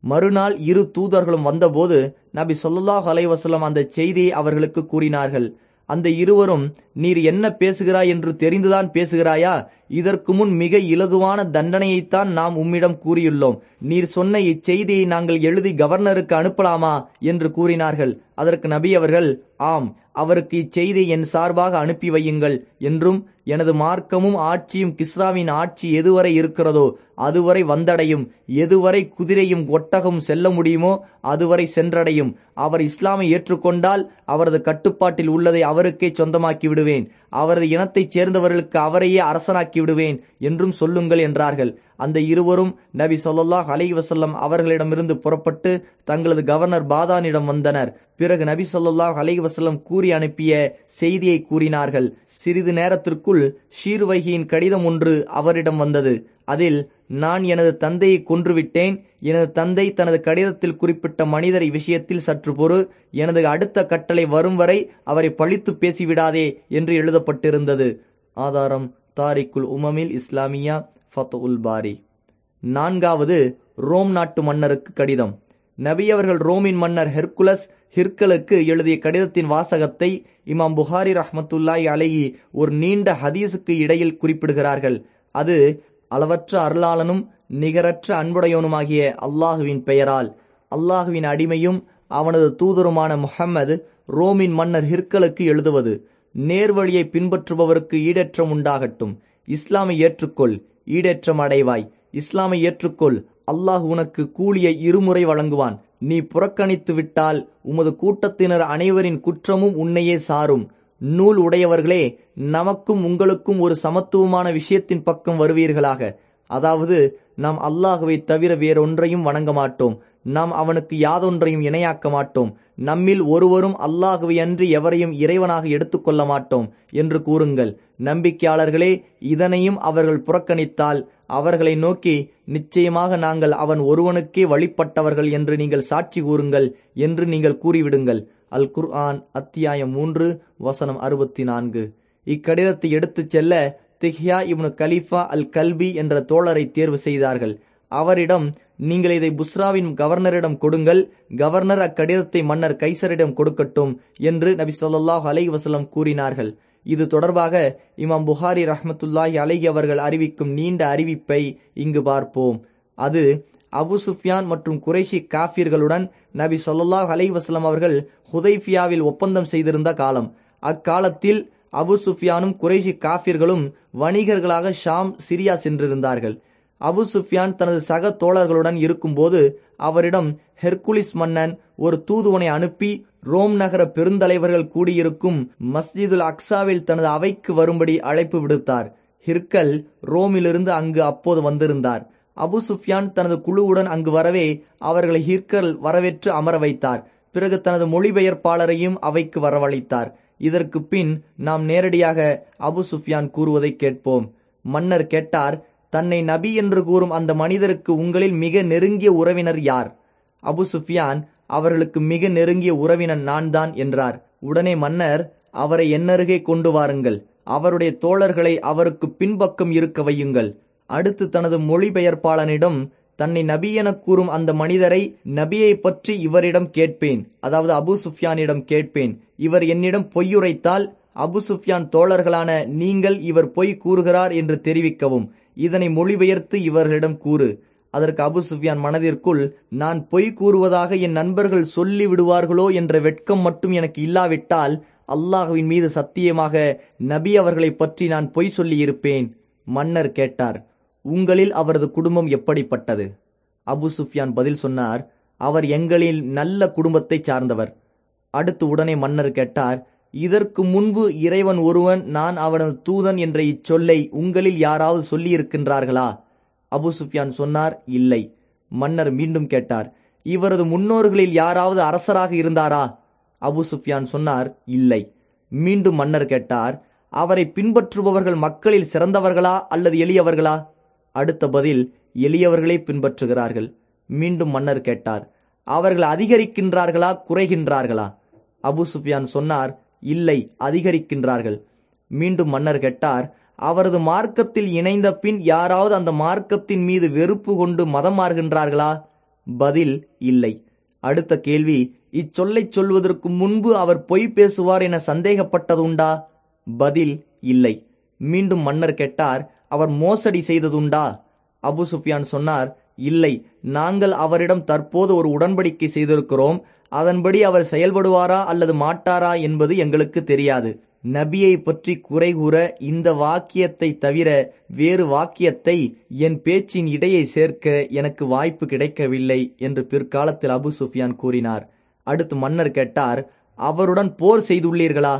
மறுநாள் இரு தூதர்களும் வந்தபோது நபி சொல்லாஹ் அலைவசல்லம் அந்த செய்தியை அவர்களுக்கு கூறினார்கள். அந்த இருவரும் நீர் என்ன பேசுகிறாய் என்று தெரிந்துதான் பேசுகிறாயா? இதற்கு முன் மிக இலகுவான தண்டனையைத்தான் நாம் உம்மிடம் கூறியுள்ளோம். நீர் சொன்ன இச்செய்தியை நாங்கள் எழுதி கவர்னருக்கு அனுப்பலாமா? என்று கூறினார்கள். அதற்கு நபி அவர்கள் ஆம் அவருக்கு இச்செய்தி என் சார்பாக அனுப்பி வையுங்கள் என்றும் எனது மார்க்கமும் ஆட்சியும் கிஸ்ராவின் ஆட்சி எதுவரை இருக்கிறதோ அதுவரை வந்தடையும். எதுவரை குதிரையும் ஒட்டகம் செல்ல முடியுமோ அதுவரை சென்றடையும். அவர் இஸ்லாமை ஏற்றுக்கொண்டால் அவரது கட்டுப்பாட்டில் உள்ளதை அவருக்கே சொந்தமாக்கி விடுவேன். அவரது இனத்தைச் சேர்ந்தவர்களுக்கு அவரையே அரசனாக்கி விடுவேன் என்றும் சொல்லுங்கள் என்றார்கள். அந்த இருவரும் நபி சொல்லாஹ் அலை வசல்லம் அவர்களிடமிருந்து புறப்பட்டு தங்களது கவர்னர் பாதானிடம் வந்தனர். பிறகு நபி சொல்லாஹ் அலை வசல்லம் கூறி அனுப்பிய செய்தியை கூறினார்கள். சிறிது நேரத்திற்குள் ஷீர்வகியின் கடிதம் ஒன்று அவரிடம் வந்தது. அதில் நான் எனது தந்தையை கொன்றுவிட்டேன். எனது தந்தை தனது கடிதத்தில் குறிப்பிட்ட மனிதரை விஷயத்தில் சற்று பொறு. எனது அடுத்த கட்டளை வரும் வரை அவரை பழித்து பேசிவிடாதே என்று எழுதப்பட்டிருந்தது. ஆதாரம் தாரிக்குல் உமமில் இஸ்லாமியா. ஃபத் உல் பாரி. நான்காவது ரோம் நாட்டு மன்னருக்கு கடிதம். நபி அவர்கள் ரோமின் மன்னர் ஹெர்குலஸ் ஹிர்கலுக்கு எழுதிய கடிதத்தின் வாசகத்தை இமாம் புகாரி ரஹமத்துல்லாய் அலகி ஒரு நீண்ட ஹதீஸுக்கு இடையில் குறிப்பிடுகிறார்கள். அது அளவற்ற அருளாளனும் நிகரற்ற அன்புடையவனுமாகிய அல்லாஹுவின் பெயரால். அல்லாஹுவின் அடிமையும் அவனது தூதருமான முஹம்மது ரோமின் மன்னர் ஹிர்கலுக்கு எழுதுவது. நேர்வழியை பின்பற்றுபவருக்கு ஈடற்றம் உண்டாகட்டும். இஸ்லாமை ஏற்றுக்கொள். ஈடேற்றம் அடைவாய் இஸ்லாமை ஏற்றுக்கொள். அல்லாஹ் உனக்கு கூலியை இருமுறை வழங்குவான். நீ புறக்கணித்து விட்டால் உமது கூட்டத்தினர் அனைவரின் குற்றமும் உன்னையே சாரும். நூல் உடையவர்களே நமக்கும் உங்களுக்கும் ஒரு சமத்துவமான விஷயத்தின் பக்கம் வருவீர்களாக. அதாவது நாம் அல்லாஹுவை தவிர வேறொன்றையும் வணங்க மாட்டோம். நாம் அவனுக்கு யாதொன்றையும் இணையாக்க மாட்டோம். நம்மில் ஒருவரும் அல்லாஹுவையன்றி எவரையும் இறைவனாக எடுத்துக்கொள்ள மாட்டோம் என்று கூறுங்கள். நம்பிக்கையாளர்களே இதனையும் அவர்கள் புறக்கணித்தால் அவர்களை நோக்கி நிச்சயமாக நாங்கள் அவன் ஒருவனுக்கே வழிபட்டவர்கள் என்று நீங்கள் சாட்சி கூறுங்கள் என்று நீங்கள் கூறிவிடுங்கள். அல் குர்ஆன் அத்தியாயம் மூன்று வசனம் அறுபத்தி நான்கு இக்கடிதத்தை எடுத்துச் செல்ல திஹ்யா இவனு கலீஃபா அல் கல்பி என்ற தோழரை தேர்வு செய்தார்கள். அவரிடம் நீங்கள் இதை புஸ்ராவின் கவர்னரிடம் கொடுங்கள் கவர்னர் அக்கடிதத்தை மன்னர் கைசரிடம் கொடுக்கட்டும் என்று நபி சொல்லாஹ் அலை வசலம் கூறினார்கள். இது தொடர்பாக இமாம் புகாரி ரஹமத்துல்லாஹி அலைகி அவர்கள் அறிவிக்கும் நீண்ட அறிவிப்பை இங்கு பார்ப்போம். அது அபு சுஃபியான் மற்றும் குறைஷி காஃபிர்களுடன் நபி சொல்லாஹ் அலை வசலம் அவர்கள் ஹுதைஃபியாவில் ஒப்பந்தம் செய்திருந்த காலம். அக்காலத்தில் அபு சுஃபியானும் குறைஷி காஃபிர்களும் வணிகர்களாக ஷாம் சிரியா சென்றிருந்தார்கள். அபு சுஃபியான் தனது சக தோழர்களுடன் இருக்கும்போது அவரிடம் ஹெர்குலிஸ் மன்னன் ஒரு தூதுவனை அனுப்பி ரோம் நகர பெருந்தலைவர்கள் கூடியிருக்கும் மஸ்ஜிதுல் அக்சாவில் தனது அவைக்கு வரும்படி அழைப்பு விடுத்தார். ஹிர்கல் ரோமிலிருந்து அங்கு அப்போது வந்திருந்தார். அபு சுஃபியான் தனது குழுவுடன் அங்கு வரவே அவர்களை ஹிர்கல் வரவேற்று அமர வைத்தார். பிறகு தனது மொழிபெயர்ப்பாளரையும் அவைக்கு வரவழைத்தார். இதற்கு பின் நாம் நேரடியாக அபு சுஃபியான் கூறுவதை கேட்போம். மன்னர் கேட்டார் தன்னை நபி என்று கூறும் அந்த மனிதருக்கு உங்களில் மிக நெருங்கிய உறவினர் யார்? அபு சுஃபியான் அவர்களுக்கு மிக நெருங்கிய உறவினர் நான் தான் என்றார். உடனே மன்னர் அவரை என்னருகே கொண்டு வாருங்கள். அவருடைய தோழர்களை அவருக்கு பின்பக்கம் இருக்க வையுங்கள். அடுத்து தனது மொழிபெயர்ப்பாளனிடம் தன்னை நபி என கூறும் அந்த மனிதரை நபியை பற்றி இவரிடம் கேட்பேன். அதாவது அபு சுஃபியானிடம் கேட்பேன். இவர் என்னிடம் பொய்யுரைத்தால் அபு சுஃபியான் தோழர்களான நீங்கள் இவர் பொய் கூறுகிறார் என்று தெரிவிக்கவும் இதனை மொழிபெயர்த்து இவர்களிடம் கூறு. அதற்கு அபு சுஃபியான் மனதிற்குள் நான் பொய் கூறுவதாக என் நண்பர்கள் சொல்லி விடுவார்களோ என்ற வெட்கம் மட்டும் எனக்கு இல்லாவிட்டால் அல்லாஹுவின் மீது சத்தியமாக நபி அவர்களை பற்றி நான் பொய் சொல்லியிருப்பேன் மன்னர் கேட்டார். உங்களில் அவரது குடும்பம் எப்படிப்பட்டது? அபு சுஃபியான் பதில் சொன்னார். அவர் எங்களில் நல்ல குடும்பத்தை சார்ந்தவர். அடுத்து உடனே மன்னர் கேட்டார். இதற்கு முன்பு இறைவன் ஒருவன் நான் அவனது தூதன் என்ற இச்சொல்லை உங்களில் யாராவது சொல்லியிருக்கின்றார்களா? அபு சுஃபியான் சொன்னார் இல்லை. மன்னர் மீண்டும் கேட்டார் இவரது முன்னோர்களில் யாராவது அரசராக இருந்தாரா? அபு சுஃபியான் சொன்னார் இல்லை. மீண்டும் மன்னர் கேட்டார் அவரை பின்பற்றுபவர்கள் மக்களில் சிறந்தவர்களா அல்லது எளியவர்களா? அடுத்த பதில் எளியவர்களை பின்பற்றுகிறார்கள். மீண்டும் மன்னர் கேட்டார் அவர்கள் அதிகரிக்கின்றார்களா குறைகின்றார்களா? அபு சுஃபியான் சொன்னார் இல்லை அதிகரிக்கின்றார்கள். மீண்டும் மன்னர் கேட்டார் அவரது மார்க்கத்தில் இணைந்த பின் யாராவது அந்த மார்க்கத்தின் மீது வெறுப்பு கொண்டு மதம் மாறுகின்றார்களா? பதில் இல்லை. அடுத்த கேள்வி இச்சொல்லை சொல்வதற்கு முன்பு அவர் பொய் பேசுவார் என சந்தேகப்பட்டதுண்டா பதில் இல்லை. மீண்டும் மன்னர் கேட்டார் அவர் மோசடி செய்ததுண்டா? அபு சுஃபியான் சொன்னார் இல்லை. நாங்கள் அவரிடம் தற்போது ஒரு உடன்படிக்கை செய்திருக்கிறோம். அதன்படி அவர் செயல்படுவாரா அல்லது மாட்டாரா என்பது எங்களுக்கு தெரியாது. நபியை பற்றி குறை கூற இந்த வாக்கியத்தை தவிர வேறு வாக்கியத்தை என் பேச்சின் இடையை சேர்க்க எனக்கு வாய்ப்பு கிடைக்கவில்லை என்று பிற்காலத்தில் அபு சுஃபியான் கூறினார். அடுத்து மன்னர் கேட்டார் அவருடன் போர் செய்துள்ளீர்களா?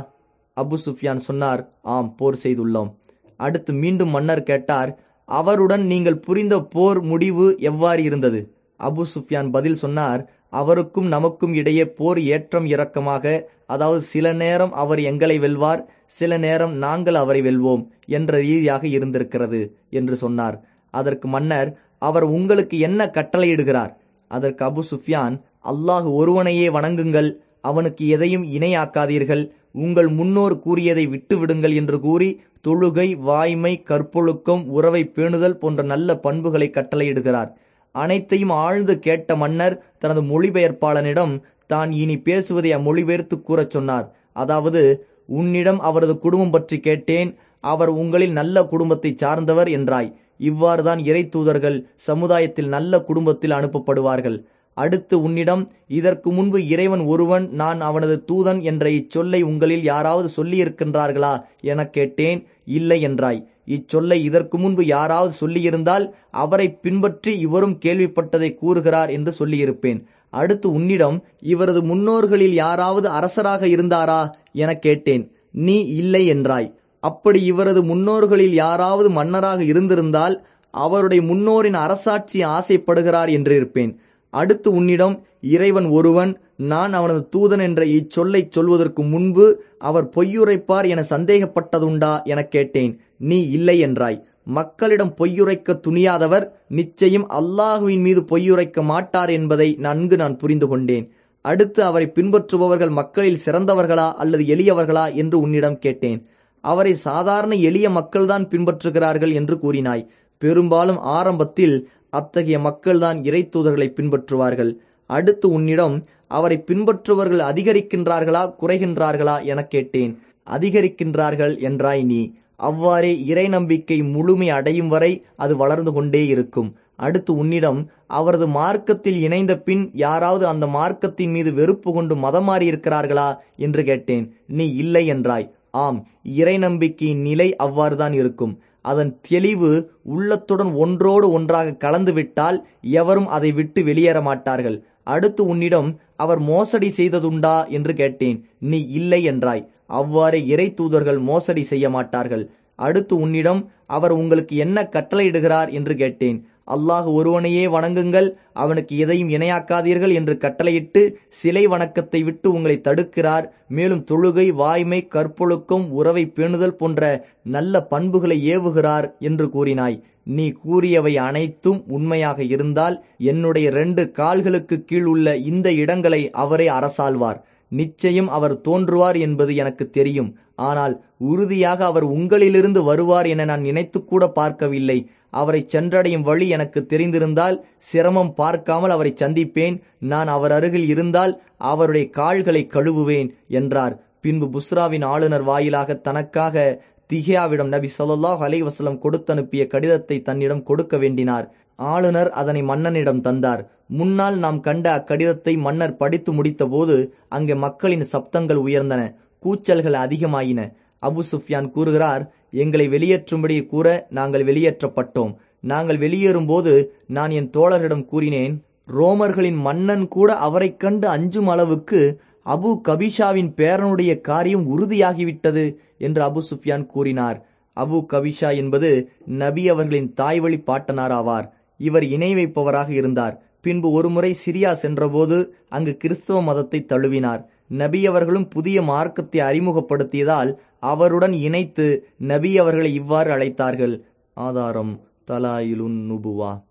அபு சுஃபியான் சொன்னார் ஆம் போர் செய்துள்ளோம். அடுத்து மீண்டும் மன்னர் கேட்டார் அவருடன் நீங்கள் புரிந்த போர் முடிவு எவ்வாறு இருந்தது? அபு சுஃபியான் பதில் சொன்னார் அவருக்கும் நமக்கும் இடையே போர் ஏற்றம் இறக்கமாக அதாவது சில நேரம் அவர் எங்களை வெல்வார் சில நேரம் நாங்கள் அவரை வெல்வோம் என்ற ரீதியாக இருந்திருக்கிறது என்று சொன்னார். அதற்கு மன்னர் அவர் உங்களுக்கு என்ன கட்டளையிடுகிறார்? அதற்கு அபு சுஃபியான் அல்லாஹ் ஒருவனையே வணங்குங்கள் அவனுக்கு எதையும் இணையாக்காதீர்கள் உங்கள் முன்னோர் கூறியதை விட்டுவிடுங்கள் என்று கூறி தொழுகை வாய்மை கற்பொழுக்கம் உறவை பேணுதல் போன்ற நல்ல பண்புகளை கட்டளையிடுகிறார். அனைத்தையும் ஆழ்ந்து கேட்ட மன்னர் தனது மொழிபெயர்ப்பாளனிடம் தான் இனி பேசுவதை அம்மொழிபெயர்த்து கூறச் சொன்னார். அதாவது உன்னிடம் அவரது குடும்பம் பற்றி கேட்டேன். அவர் உங்களில் நல்ல குடும்பத்தை சார்ந்தவர் என்றாய். இவ்வாறுதான் இறை தூதர்கள் சமுதாயத்தில் நல்ல குடும்பத்தில் அனுப்பப்படுவார்கள். அடுத்து உன்னிடம் இதற்கு முன்பு இறைவன் ஒருவன் நான் அவனது தூதன் என்ற இச்சொல்லை உங்களில் யாராவது சொல்லியிருக்கின்றார்களா? எனக் கேட்டேன். இல்லை என்றாய். இச்சொல்லை இதற்கு முன்பு யாராவது சொல்லியிருந்தால் அவரை பின்பற்றி இவரும் கேள்விப்பட்டதை கூறுகிறார் என்று சொல்லியிருப்பேன். அடுத்து உன்னிடம் இவரது முன்னோர்களில் யாராவது அரசராக இருந்தாரா எனக் கேட்டேன். நீ இல்லை என்றாய். அப்படி இவரது முன்னோர்களில் யாராவது மன்னராக இருந்திருந்தால் அவருடைய முன்னோரின் அரசாட்சி ஆசைப்படுகிறார் என்றிருப்பேன். அடுத்து உன்னிடம் இறைவன் ஒருவன் நான் அவனது தூதன் என்ற இச்சொல்லைச் சொல்வதற்கு முன்பு அவர் பொய்யுரைப்பார் என சந்தேகப்பட்டதுண்டா எனக் கேட்டேன். நீ இல்லை என்றாய். மக்களிடம் பொய்யுரைக்க துணியாதவர் நிச்சயம் அல்லாஹுவின் மீது பொய்யுரைக்க மாட்டார் என்பதை நன்கு நான் புரிந்து கொண்டேன். அடுத்து அவரை பின்பற்றுபவர்கள் மக்களில் சிறந்தவர்களா அல்லது எளியவர்களா என்று உன்னிடம் கேட்டேன். அவரை சாதாரண எளிய மக்கள்தான் பின்பற்றுகிறார்கள் என்று கூறினாய். பெரும்பாலும் ஆரம்பத்தில் அத்தகைய மக்கள்தான் இறை தூதர்களை பின்பற்றுவார்கள். அடுத்து உன்னிடம் அவரை பின்பற்றுவர்கள் அதிகரிக்கின்றார்களா குறைகின்றார்களா என கேட்டேன். அதிகரிக்கின்றார்கள் என்றாய் நீ. அவ்வாறே இறை நம்பிக்கை முழுமை அடையும் வரை அது வளர்ந்து கொண்டே இருக்கும். அடுத்து உன்னிடம் அவரது மார்க்கத்தில் இணைந்த பின் யாராவது அந்த மார்க்கத்தின் மீது வெறுப்பு கொண்டு மதம் மாறி இருக்கிறார்களா என்று கேட்டேன். நீ இல்லை என்றாய். ஆம் இறை நம்பிக்கையின் நிலை அவ்வாறுதான் இருக்கும். அதன் தெளிவு உள்ளத்துடன் ஒன்றோடு ஒன்றாக கலந்துவிட்டால் எவரும் அதை விட்டு வெளியேற மாட்டார்கள். அடுத்து உன்னிடம் அவர் மோசடி செய்ததுண்டா என்று கேட்டேன். நீ இல்லை என்றாய். அவ்வாறு இறை தூதர்கள் மோசடி செய்ய மாட்டார்கள். அடுத்து உன்னிடம் அவர் உங்களுக்கு என்ன கட்டளையிடுகிறார் என்று கேட்டேன். அல்லாஹ் ஒருவனையே வணங்குங்கள். அவனுக்கு எதையும் இணையாக்காதீர்கள் என்று கட்டளையிட்டு சிலை வணக்கத்தை விட்டு உங்களை தடுக்கிறார். மேலும் தொழுகை வாய்மை கற்பொழுக்கம் உறவை பேணுதல் போன்ற நல்ல பண்புகளை ஏவுகிறார் என்று கூறினாய். நீ கூறியவை அனைத்தும் உண்மையாக இருந்தால் என்னுடைய ரெண்டு கால்களுக்கு கீழ் உள்ள இந்த இடங்களை அவரே அரசாழ்வார். நிச்சயம் அவர் தோன்றுவார் என்பது எனக்கு தெரியும். ஆனால் உறுதியாக அவர் உங்களிலிருந்து வருவார் என நான் நினைத்து கூட பார்க்கவில்லை. அவரை சென்றடையும் வழி எனக்கு தெரிந்திருந்தால் சிரமம் பார்க்காமல் அவரை சந்திப்பேன். நான் அவர் அருகில் இருந்தால் அவருடைய கால்களை கழுவுவேன் என்றார். பின்பு புஸ்ராவின் ஆளுநர் வாயிலாக தனக்காக திஹியாவிடம் நபி சொல்லாஹ் அலை வசலம் கொடுத்தனுப்பிய கடிதத்தை தன்னிடம் கொடுக்க வேண்டினார். ஆளுநர் அதனை மன்னனிடம் தந்தார். முன்னால் நாம் கண்ட அக்கடிதத்தை மன்னர் படித்து முடித்தபோது அங்கே மக்களின் சப்தங்கள் உயர்ந்தன. கூச்சல்கள் அதிகமாயின. அபு சுஃபியான் கூறுகிறார் எங்களை வெளியேற்றும்படி கூற நாங்கள் வெளியேற்றப்பட்டோம். நாங்கள் வெளியேறும்போது நான் என் தோழரிடம் கூறினேன் ரோமர்களின் மன்னன் கூட அவரைக் கண்டு அஞ்சும் அளவுக்கு அபு கபிஷாவின் பேரனுடைய காரியம் உறுதியாகிவிட்டது என்று அபு சுஃபியான் கூறினார். அபு கபிஷா என்பது நபி அவர்களின் தாய்வழி பாட்டனார் ஆவார் இவர் இணை வைப்பவராக இருந்தார். பின்பு ஒருமுறை சிரியா சென்றபோது அங்கு கிறிஸ்தவ மதத்தை தழுவினார். நபி அவர்களும் புதிய மார்க்கத்தை அறிமுகப்படுத்தியதால் அவருடன் இணைத்து நபி அவர்களை இவ்வாறு அழைத்தார்கள். ஆதாரம் தலாயிலுன் நுபுவா.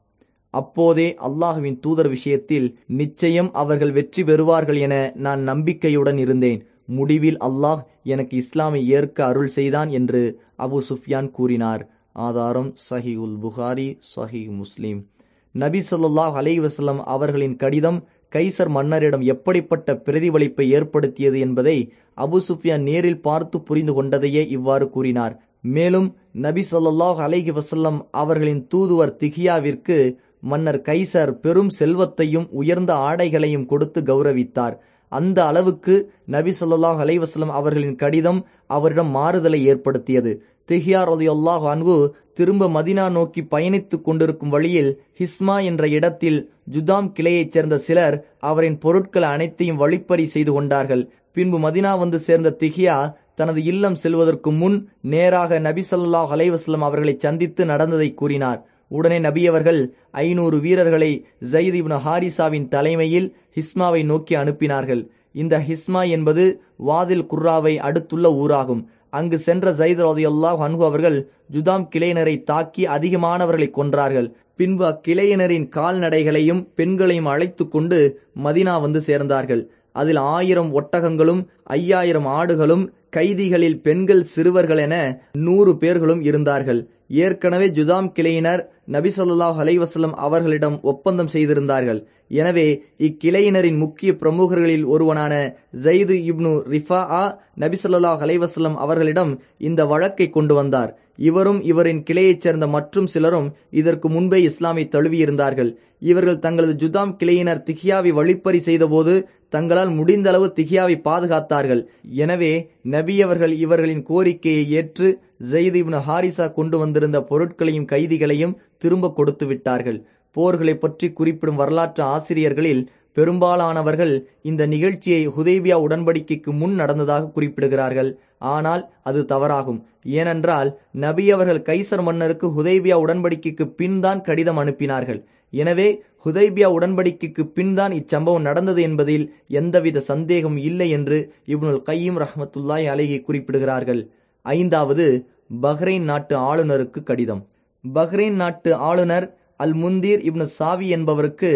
அப்போதே அல்லாஹுவின் தூதர் விஷயத்தில் நிச்சயம் அவர்கள் வெற்றி பெறுவார்கள் என நான் நம்பிக்கையுடன் இருந்தேன். முடிவில் அல்லாஹ் எனக்கு இஸ்லாமை ஏற்க அருள் செய்தான் என்று அபு சுஃபியான் கூறினார். ஆதாரம் சஹி உல் புகாரி சஹி முஸ்லீம். நபி சொல்லாஹ் அலை வசல்லம் அவர்களின் கடிதம் கைசர் மன்னரிடம் எப்படிப்பட்ட பிரதிபலிப்பை ஏற்படுத்தியது என்பதை அபு சுஃபியான் நேரில் பார்த்து புரிந்து கொண்டதையே இவ்வாறு கூறினார். மேலும் நபி சொல்லாஹ் அலைஹி வசல்லம் அவர்களின் தூதுவர் திகியாவிற்கு மன்னர் கைசர் பெரும் செல்வத்தையும் உயர்ந்த ஆடைகளையும் கொடுத்து கௌரவித்தார். அந்த அளவுக்கு நபி சொல்லாஹ் அலைவாஸ்லம் அவர்களின் கடிதம் அவரிடம் மாறுதலை ஏற்படுத்தியது. திஹியார் அல்லாஹ் அன்கு திரும்ப மதினா நோக்கி பயணித்துக் கொண்டிருக்கும் வழியில் ஹிஸ்மா என்ற இடத்தில் ஜுதாம் கிளையைச் சேர்ந்த சிலர் அவரின் பொருட்கள் அனைத்தையும் வழிப்பறி செய்து கொண்டார்கள். பின்பு மதினா வந்து சேர்ந்த திஹியா தனது இல்லம் செல்வதற்கு முன் நேராக நபி சொல்லாஹ் அலைவாஸ்லம் அவர்களை சந்தித்து நடந்ததை கூறினார். உடனே நபியவர்கள் ஐநூறு வீரர்களை ஜயித் இப்னு ஹாரிசாவின் தலைமையில் ஹிஸ்மாவை நோக்கி அனுப்பினார்கள். இந்த ஹிஸ்மா என்பது வாதில் குர்ராவை அடுத்துள்ள ஊராகும். அங்கு சென்ற ஜயித் ரதியுல்லாஹ் அன்ஹு அவர்கள் ஜுதாம் கிளையினரை தாக்கி அதிகமானவர்களை கொன்றார்கள். பின்பு அக்கிளையினரின் கால்நடைகளையும் பெண்களையும் அழைத்து கொண்டு மதினா வந்து சேர்ந்தார்கள். அதில் ஆயிரம் ஒட்டகங்களும் ஐயாயிரம் ஆடுகளும் கைதிகளில் பெண்கள் சிறுவர்கள் என நூறு பேர்களும் இருந்தார்கள். ஏற்கனவே ஜுதாம் கிளையினர் நபி சொல்லாஹ் அலைவசல்லம் அவர்களிடம் ஒப்பந்தம் செய்திருந்தார்கள். எனவே இக்கிளையினரின் முக்கிய பிரமுகர்களில் ஒருவனான ஜெயிது இப்னு ரிஃபா ஆ நபி அலைவசல்லம் அவர்களிடம் இந்த வழக்கை கொண்டு வந்தார். இவரும் இவரின் கிளையைச் சேர்ந்த மற்றும் சிலரும் இதற்கு முன்பே இஸ்லாமை தழுவியிருந்தார்கள். இவர்கள் தங்களது ஜுதாம் கிளையினர் திகியாவை வழிப்பறி செய்தபோது தங்களால் முடிந்தளவு திகியாவை பாதுகாத்தார்கள். எனவே நபியவர்கள் இவர்களின் கோரிக்கையை ஏற்று ஜெயித் இப்னு ஹாரிசா கொண்டு வந்திருந்த பொருட்களையும் கைதிகளையும் திரும்ப கொடுத்து விட்டார்கள். போர்களை பற்றி குறிப்பிடும் வரலாற்று ஆசிரியர்களில் பெரும்பாலானவர்கள் இந்த நிகழ்ச்சியை ஹுதேபியா உடன்படிக்கைக்கு முன் நடந்ததாக குறிப்பிடுகிறார்கள். ஆனால் அது தவறாகும். ஏனென்றால் நபி அவர்கள் கைசர் மன்னருக்கு ஹுதைபியா உடன்படிக்கைக்கு பின் தான் கடிதம் அனுப்பினார்கள். எனவே ஹுதைபியா உடன்படிக்கைக்கு பின்தான் இச்சம்பவம் நடந்தது என்பதில் எந்தவித சந்தேகம் இல்லை என்று இப்னுல் கையீம் ரஹமத்துல்லாய் அலைகி குறிப்பிடுகிறார்கள். ஐந்தாவது பஹ்ரைன் நாட்டு ஆளுநருக்கு கடிதம். பஹ்ரைன் நாட்டு ஆளுநர் அல் முந்தீர் இப்னு சாவி என்பவருக்கு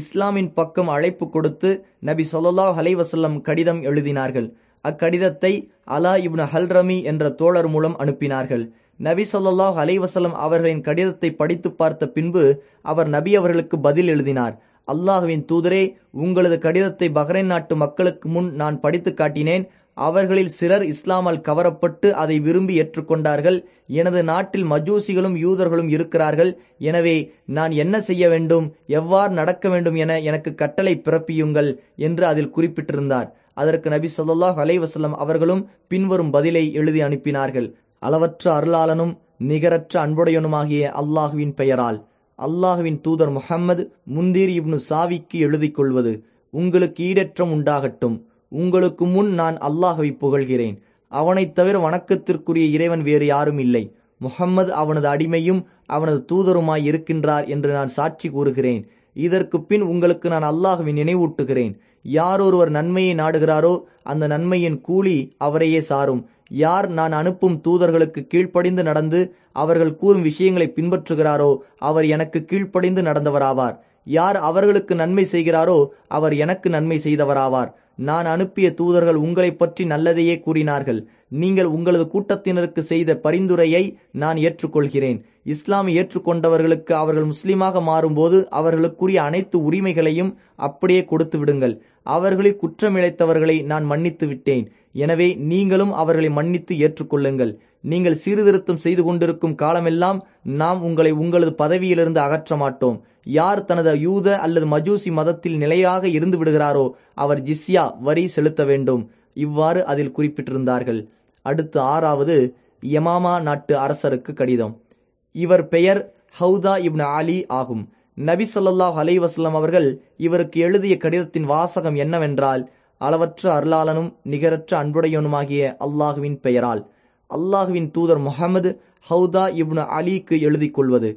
இஸ்லாமின் பக்கம் அழைப்பு கொடுத்து நபி சொல்லாஹ் அலைவசல்லம் கடிதம் எழுதினார்கள். அக்கடிதத்தை அலா இப்னு ஹல்ரமி என்ற தோழர் மூலம் அனுப்பினார்கள். நபி சொல்லாஹ் அலைவசல்லம் அவர்களின் கடிதத்தை படித்து பார்த்த பின்பு அவர் நபி அவர்களுக்கு பதில் எழுதினார். அல்லாஹுவின் தூதரே உங்களது கடிதத்தை பஹ்ரைன் நாட்டு மக்களுக்கு முன் நான் படித்து காட்டினேன். அவர்களில் சிலர் இஸ்லாமால் கவரப்பட்டு அதை விரும்பி ஏற்றுக்கொண்டார்கள். எனது நாட்டில் மஜூசிகளும் யூதர்களும் இருக்கிறார்கள். எனவே நான் என்ன செய்ய வேண்டும்? எவ்வாறு நடக்க வேண்டும் என எனக்கு கட்டளை பிறப்பியுங்கள் என்று அதில் குறிப்பிட்டிருந்தார். அதற்கு நபி சொல்லாஹ் அலைவசல்லம் அவர்களும் பின்வரும் பதிலை எழுதி அனுப்பினார்கள். அளவற்ற அருளாளனும் நிகரற்ற அன்புடையனுமாகிய அல்லாஹுவின் பெயரால். அல்லாஹுவின் தூதர் முஹம்மது முந்தீர் இப்னு சாவிக்கு எழுதி கொள்வது உங்களுக்கு ஈடற்றம் உண்டாகட்டும். உங்களுக்கு முன் நான் அல்லாஹவை புகழ்கிறேன். அவனைத் தவிர வணக்கத்திற்குரிய இறைவன் வேறு யாரும் இல்லை. முகம்மது அவனது அடிமையும் அவனது தூதருமாய் இருக்கின்றார் என்று நான் சாட்சி கூறுகிறேன். இதற்கு பின் உங்களுக்கு நான் அல்லாஹுவை நினைவூட்டுகிறேன். யார் ஒருவர் நன்மையை நாடுகிறாரோ அந்த நன்மையின் கூலி அவரையே சாரும். யார் நான் அனுப்பும் தூதர்களுக்கு கீழ்ப்படிந்து நடந்து அவர்கள் கூறும் விஷயங்களை பின்பற்றுகிறாரோ அவர் எனக்கு கீழ்ப்படிந்து நடந்தவராவார். யார் அவர்களுக்கு நன்மை செய்கிறாரோ அவர் எனக்கு நன்மை செய்தவராவார். நான் அனுப்பிய தூதர்கள் உங்களை பற்றி நல்லதையே கூறினார்கள். நீங்கள் உங்களது கூட்டத்தினருக்கு செய்த பரிந்துரையை நான் ஏற்றுக்கொள்கிறேன். இஸ்லாமை ஏற்றுக்கொண்டவர்களுக்கு அவர்கள் முஸ்லீமாக மாறும்போது அவர்களுக்குரிய அனைத்து உரிமைகளையும் அப்படியே கொடுத்து விடுங்கள். அவர்களில் குற்றமிழைத்தவர்களை நான் மன்னித்து விட்டேன். எனவே நீங்களும் அவர்களை மன்னித்து ஏற்றுக்கொள்ளுங்கள். நீங்கள் சீர்திருத்தம் செய்து கொண்டிருக்கும் காலமெல்லாம் நாம் உங்களை உங்களது பதவியிலிருந்து அகற்ற மாட்டோம். யார் தனது யூத அல்லது மஜூசி மதத்தில் நிலையாக இருந்து விடுகிறாரோ அவர் ஜிஸ்யா வரி செலுத்த வேண்டும். இவ்வாறு அதில் குறிப்பிட்டிருந்தார்கள். அடுத்து ஆறாவது யமாமா நாட்டு அரசருக்கு கடிதம். இவர் பெயர் ஹவுதா இப்னு அலி ஆகும். நபி சொல்லாஹ் அலைவாஸ்லாம் அவர்கள் இவருக்கு எழுதிய கடிதத்தின் வாசகம் என்னவென்றால் அளவற்ற அருளாளனும் நிகரற்ற அன்புடையவனுமாகிய அல்லாஹுவின் பெயரால். அல்லாஹுவின் தூதர் முகமது ஹவுதா இப்னு அலிக்கு எழுதி கொள்வது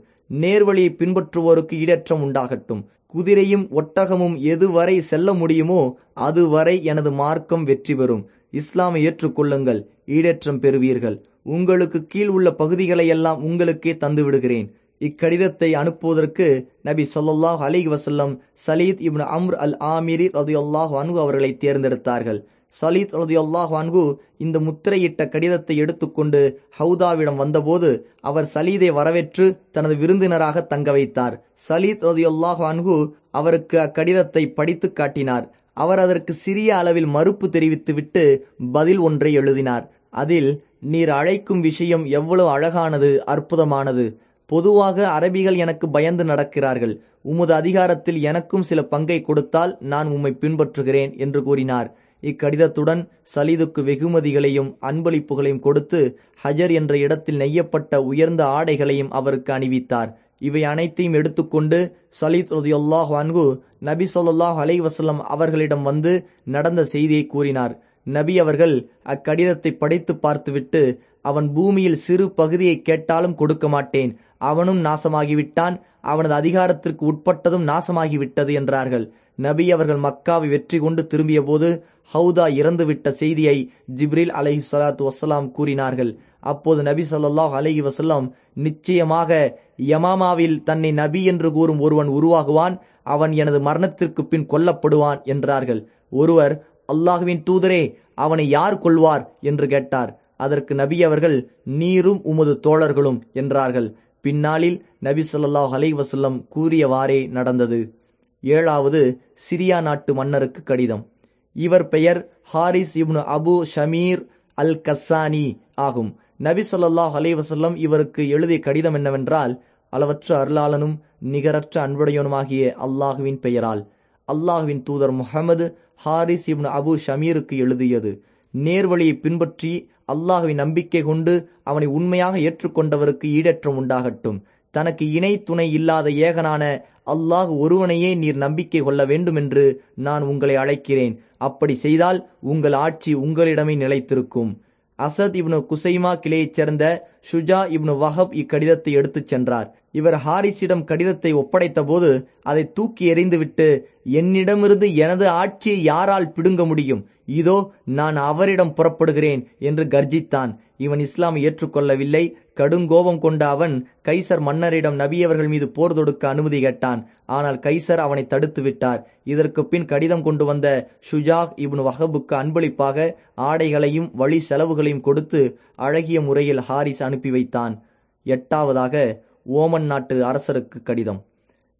நேர்வழியை பின்பற்றுவோருக்கு ஈடேற்றம் உண்டாகட்டும். குதிரையும் ஒட்டகமும் எதுவரை செல்ல முடியுமோ அதுவரை எனது மார்க்கம் வெற்றி பெறும். இஸ்லாமை ஏற்றுக்கொள்ளுங்கள் ஈடேற்றம் பெறுவீர்கள். உங்களுக்கு கீழ் உள்ள பகுதிகளை எல்லாம் உங்களுக்கே தந்து விடுகிறேன். இக்கடிதத்தை அனுப்புவதற்கு நபி சொல்லாஹ் அலி வசல்லம் சலீத் இப்னு அம்ர் அல் ஆமிரி ரதியுல்லாஹ் அனு அவர்களை தேர்ந்தெடுத்தார்கள். சலீத் ரதியுல்லாஹ் அன்கு இந்த முத்திரையிட்ட கடிதத்தை எடுத்துக்கொண்டு ஹவுதாவிடம் வந்தபோது அவர் சலீதை வரவேற்று தனது விருந்தினராக தங்க வைத்தார். சலீத் ரதியுல்லாஹ் அன்கு அவருக்கு அக்கடிதத்தை படித்து காட்டினார். அவர் அதற்கு சிறிய அளவில் மறுப்பு தெரிவித்துவிட்டு பதில் ஒன்றை எழுதினார். அதில் நீர் அழைக்கும் விஷயம் எவ்வளவு அழகானது அற்புதமானது. பொதுவாக அரபிகள் எனக்கு பயந்து நடக்கிறார்கள். உமது அதிகாரத்தில் எனக்கும் சில பங்கை கொடுத்தால் நான் உம்மை பின்பற்றுகிறேன் என்று கூறினார். இக்கடிதத்துடன் சலீதுக்கு வெகுமதிகளையும் அன்பளிப்புகளையும் கொடுத்து ஹஜர் என்ற இடத்தில் நெய்யப்பட்ட உயர்ந்த ஆடைகளையும் அவருக்கு அணிவித்தார். இவை அனைத்தையும் எடுத்துக்கொண்டு சலீத் ரதியுல்லாஹ் அன்கு நபி சொல்லாஹ் அலைவசல்லம் அவர்களிடம் வந்து நடந்த செய்தியை கூறினார். நபி அவர்கள் அக்கடிதத்தை படித்து பார்த்துவிட்டு அவன் பூமியில் சிறு பகுதியை கேட்டாலும் கொடுக்க மாட்டேன். அவனும் நாசமாகிவிட்டான். அவனது அதிகாரத்திற்கு உட்பட்டதும் நாசமாகிவிட்டது என்றார்கள். நபி அவர்கள் மக்காவை வெற்றி கொண்டு திரும்பிய போது ஹவுதா இறந்துவிட்ட செய்தியை ஜிப்ரில் அலஹி சலாத்து வசலாம் கூறினார்கள். அப்போது நபி சொல்லாஹ் அலஹி வசல்லாம் நிச்சயமாக யமாமாவில் தன்னை நபி என்று கூறும் ஒருவன் உருவாகுவான் அவன் எனது மரணத்திற்கு பின் கொல்லப்படுவான் என்றார்கள். ஒருவர் அல்லாஹுவின் தூதரே அவனை யார் கொள்வார் என்று கேட்டார். அதற்கு நபி அவர்கள் நீரும் உமது தோழர்களும் என்றார்கள். பின்னாளில் நபி சொல்லாஹ் அலை வசல்லம் கூறியவாறே நடந்தது. ஏழாவது சிரியா நாட்டு மன்னருக்கு கடிதம். இவர் பெயர் ஹாரிஸ் இப்னு அபு ஷமீர் அல் கசானி ஆகும். நபி சொல்லாஹ் அலைவசல்லம் இவருக்கு எழுதிய கடிதம் என்னவென்றால் அளவற்ற அருளாளனும் நிகரற்ற அன்புடையவனுமாகிய அல்லாஹுவின் பெயரால். அல்லாஹுவின் தூதர் முகமது ஹாரிஸ் இப்னு அபு ஷமீருக்கு எழுதியது. நேர்வழியை பின்பற்றி அல்லாஹுவின் நம்பிக்கை கொண்டு அவனை உண்மையாக ஏற்றுக்கொண்டவருக்கு ஈடற்றம் உண்டாகட்டும். தனக்கு இணை துணை இல்லாத ஏகனான அல்லாஹ் ஒருவனையே நீர் நம்பிக்கை கொள்ள வேண்டும் என்று நான் உங்களை அழைக்கிறேன். அப்படி செய்தால் உங்கள் ஆட்சி உங்களிடமே நிலைத்திருக்கும். அசத் இப்னு குசைமா கிளையைச் சேர்ந்த ஷுஜா இப்னு வஹப் இக்கடிதத்தை எடுத்துச் சென்றார். இவர் ஹாரிஸிடம் கடிதத்தை ஒப்படைத்த போது அதை தூக்கி எறிந்துவிட்டு என்னிடமிருந்து எனது ஆட்சியை யாரால் பிடுங்க முடியும்? இதோ நான் அவரிடம் புறப்படுகிறேன் என்று கர்ஜித்தான். இவன் இஸ்லாம் ஏற்றுக்கொள்ளவில்லை. கடுங்கோபம் கொண்ட அவன் கைசர் மன்னரிடம் நபியவர்கள் மீது போர் தொடுக்க அனுமதி கேட்டான். ஆனால் கைசர் அவனை தடுத்து விட்டார். இதற்கு பின் கடிதம் கொண்டு வந்த ஷுஜாக் இப்னு வஹபுக்கு அன்பளிப்பாக ஆடைகளையும் வழி செலவுகளையும் கொடுத்து அழகிய முறையில் ஹாரிஸ் அனுப்பி வைத்தான். எட்டாவதாக ஓமன் நாட்டு அரசருக்கு கடிதம்.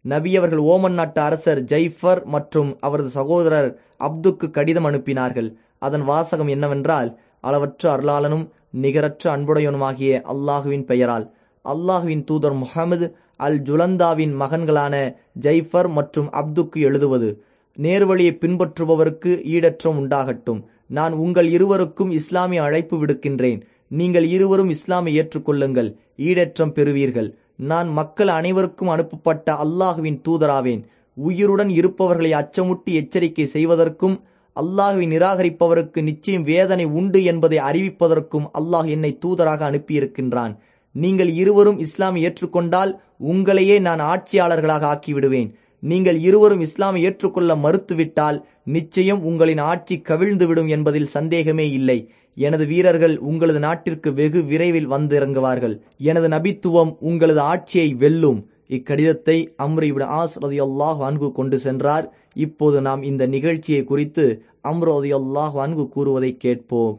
நபியவர்கள் ஓமன் நாட்டு அரசர் ஜெய்ஃபர் மற்றும் அவரது சகோதரர் அப்துக்கு கடிதம் அனுப்பினார்கள். அதன் வாசகம் என்னவென்றால் அளவற்ற அருளாளனும் நிகரற்ற அன்புடையவனுமாகிய அல்லாஹுவின் பெயரால். அல்லாஹுவின் தூதர் முகமது அல் ஜுலந்தாவின் மகன்களான ஜெய்ஃபர் மற்றும் அப்துக்கு எழுதுவது நேர்வழியை பின்பற்றுபவருக்கு ஈடற்றம் உண்டாகட்டும். நான் உங்கள் இருவருக்கும் இஸ்லாமிய அழைப்பு விடுக்கின்றேன். நீங்கள் இருவரும் இஸ்லாமை ஏற்றுக்கொள்ளுங்கள் ஈடேற்றம் பெறுவீர்கள். நான் மக்கள் அனைவருக்கும் அனுப்பப்பட்ட அல்லாஹுவின் தூதராவேன். உயிருடன் இருப்பவர்களை அச்சமுட்டி எச்சரிக்கை செய்வதற்கும் அல்லாஹுவை நிராகரிப்பவருக்கு நிச்சயம் வேதனை உண்டு என்பதை அறிவிப்பதற்கும் அல்லாஹ் என்னை தூதராக அனுப்பியிருக்கின்றான். நீங்கள் இருவரும் இஸ்லாமை ஏற்றுக்கொண்டால் உங்களையே நான் ஆட்சியாளர்களாக ஆக்கிவிடுவேன். நீங்கள் இருவரும் இஸ்லாமை ஏற்றுக்கொள்ள மறுத்துவிட்டால் நிச்சயம் உங்களின் ஆட்சி கவிழ்ந்துவிடும் என்பதில் சந்தேகமே இல்லை. எனது வீரர்கள் உங்களது நாட்டிற்கு வெகு விரைவில் வந்திறங்குவார்கள். எனது நபித்துவம் உங்களது ஆட்சியை வெல்லும். இக்கடிதத்தை அம்ரிபின் ஆஸ் ரதி அல்லாஹ் அன்கு கொண்டு சென்றார். இப்போது நாம் இந்த நிகழ்ச்சியை குறித்து அம்ரோதி அல்லாஹ் அன்கு கூறுவதை கேட்போம்.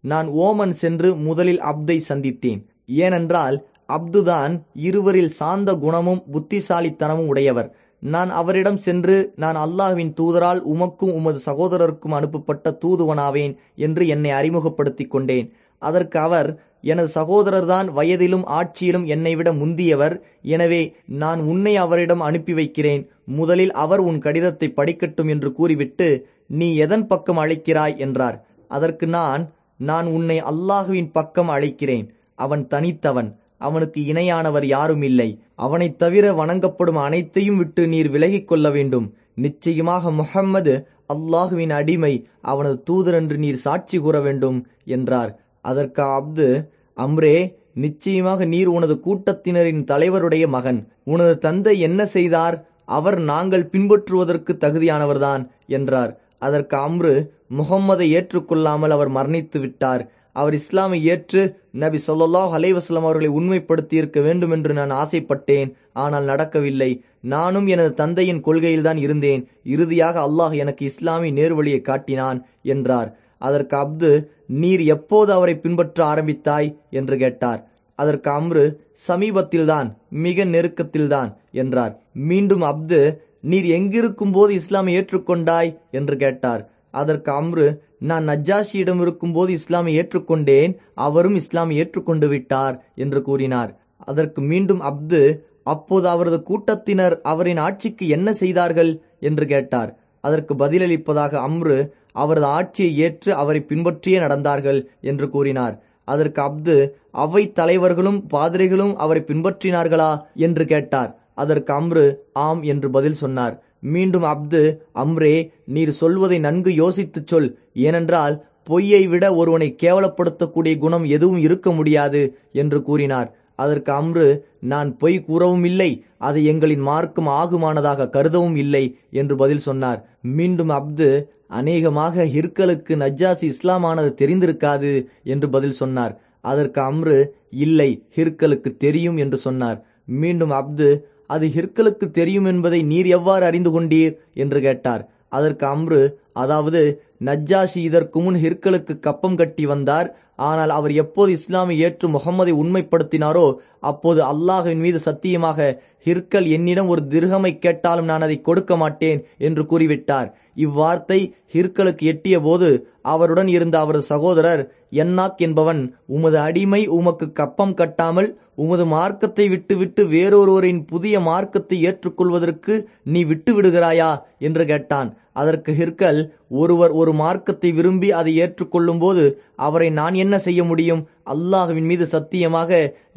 நான் ஓமன் சென்று முதலில் அப்தை சந்தித்தேன். ஏனென்றால் அப்துதான் இருவரில் சாந்த குணமும் புத்திசாலித்தனமும் உடையவர். நான் அவரிடம் சென்று நான் அல்லாஹ்வின் தூதரால் உமக்கும் உமது சகோதரருக்கும் அனுப்பப்பட்ட தூதுவனாவேன் என்று என்னை அறிமுகப்படுத்திக் கொண்டேன். அதற்கு அவர் எனது சகோதரர்தான் வயதிலும் ஆட்சியிலும் என்னை விட முந்தியவர். எனவே நான் உன்னை அவரிடம் அனுப்பி வைக்கிறேன். முதலில் அவர் உன் கடிதத்தை படிக்கட்டும் என்று கூறிவிட்டு நீ எதன் பக்கம் அழைக்கிறாய்? என்றார். அதற்கு நான் நான் உன்னை அல்லாஹுவின் பக்கம் அழைக்கிறேன். அவன் தனித்தவன். அவனுக்கு இணையானவர் யாரும் இல்லை. அவனைத் தவிர வணங்கப்படும் அனைத்தையும் விட்டு நீர் விலகிக் கொள்ள வேண்டும். நிச்சயமாக முஹம்மது அல்லாஹுவின் அடிமை அவனது தூதர் என்று நீர் சாட்சி கூற வேண்டும் என்றார். அதற்கு அப்து அம்ரே நிச்சயமாக நீர் உனது கூட்டத்தினரின் தலைவருடைய மகன். உனது தந்தை என்ன செய்தார்? அவர் நாங்கள் பின்பற்றுவதற்கு தகுதியானவர்தான் என்றார். அதற்கு அம்ரு முகம்மதை ஏற்றுக்கொள்ளாமல் அவர் மரணித்து விட்டார். அவர் இஸ்லாமை ஏற்று நபி சொல்லாஹ் அலைவாஸ்லாம் அவர்களை உண்மைப்படுத்தி இருக்க வேண்டும் என்று நான் ஆசைப்பட்டேன். ஆனால் நடக்கவில்லை. நானும் எனது தந்தையின் கொள்கையில்தான் இருந்தேன். இறுதியாக அல்லாஹ் எனக்கு இஸ்லாமிய நேர்வழியை காட்டினான் என்றார். அதற்கு அப்து நீர் எப்போது அவரை பின்பற்ற ஆரம்பித்தாய்? என்று கேட்டார். அதற்கு அம்ரு சமீபத்தில்தான் மிக நெருக்கத்தில்தான் என்றார். மீண்டும் அப்து நீர் எங்கிருக்கும் போது இஸ்லாமை ஏற்றுக்கொண்டாய்? என்று கேட்டார். அதற்கு அம்ரு நான் நஜ்ஜாஷியிடம் இருக்கும்போது இஸ்லாமை ஏற்றுக்கொண்டேன் அவரும் இஸ்லாமை ஏற்றுக்கொண்டு விட்டார் என்று கூறினார். அதற்கு மீண்டும் அப்து அப்போது அவரது கூட்டத்தினர் அவரின் ஆட்சிக்கு என்ன செய்தார்கள்? என்று கேட்டார். அதற்கு பதிலளிப்பதாக அம்ரு அவரது ஆட்சியை ஏற்று அவரை பின்பற்றியே நடந்தார்கள் என்று கூறினார். அதற்கு அப்து அவை தலைவர்களும் பாதிரிகளும் அவரை பின்பற்றினார்களா? என்று கேட்டார். அதற்கு அம்ரு ஆம் என்று பதில் சொன்னார். மீண்டும் அப்து அம்ரே நீர் சொல்வதை நன்கு யோசித்துச் சொல். ஏனென்றால் பொய்யை விட ஒருவனை கேவலப்படுத்தக்கூடிய குணம் எதுவும் இருக்க முடியாது என்று கூறினார். அதற்கு அம்ரு நான் பொய் கூறவும் இல்லை அதை எங்களின் மார்க்கம் ஆகுமானதாக கருதவும் இல்லை என்று பதில் சொன்னார். மீண்டும் அப்து அநேகமாக ஹிர்கலுக்கு நஜ்ஜாசி இஸ்லாமானது தெரிந்திருக்காது என்று பதில் சொன்னார். அதற்கு அம்ரு இல்லை ஹிர்கலுக்கு தெரியும் என்று சொன்னார். மீண்டும் அப்து அது ஹிர்கலுக்கு தெரியும் என்பதை நீர் எவ்வாறு அறிந்து கொண்டீர்? என்று கேட்டார். அதற்கு அம்ரு அதாவது நஜ்ஜாஷி இதற்கு முன் ஹிர்கலுக்கு கப்பம் கட்டி வந்தார். ஆனால் அவர் எப்போது இஸ்லாமை ஏற்று முகம்மதை உண்மைப்படுத்தினாரோ அப்போது அல்லாஹ்வின் மீது சத்தியமாக ஹிர்கல் என்னிடம் ஒரு திருகமை கேட்டாலும் நான் அதை கொடுக்க மாட்டேன் என்று கூறிவிட்டார். இவ்வார்த்தை ஹிர்கலுக்கு எட்டிய போது அவருடன் இருந்த அவரது சகோதரர் என்னாக் என்பவன் உமது அடிமை உமக்கு கப்பம் கட்டாமல் உமது மார்க்கத்தை விட்டுவிட்டு வேறொருவரின் புதிய மார்க்கத்தை ஏற்றுக்கொள்வதற்கு நீ விட்டு விடுகிறாயா என்று கேட்டான். அதற்கு ஹிர்கல் ஒருவர் ஒரு மார்க்கத்தை விரும்பி அதை ஏற்றுக்கொள்ளும் போது அவரை நான் என்ன செய்ய முடியும்? அல்லாஹுவின் மீது சத்தியமாக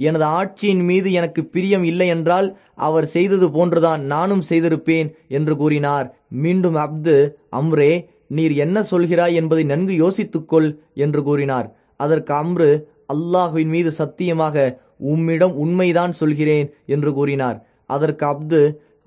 எனது ஆட்சியின் மீது எனக்கு பிரியம் இல்லை என்றால் அவர் செய்தது போன்றுதான் நானும் செய்திருப்பேன் என்று கூறினார். மீண்டும் அப்து அம்ரே நீர் என்ன சொல்கிறாய் என்பதை நன்கு யோசித்துக்கொள் என்று கூறினார். அதற்கு அம்ரு அல்லாஹுவின் மீது சத்தியமாக உம்மிடம் உண்மைதான் சொல்கிறேன் என்று கூறினார். அதற்கு அப்து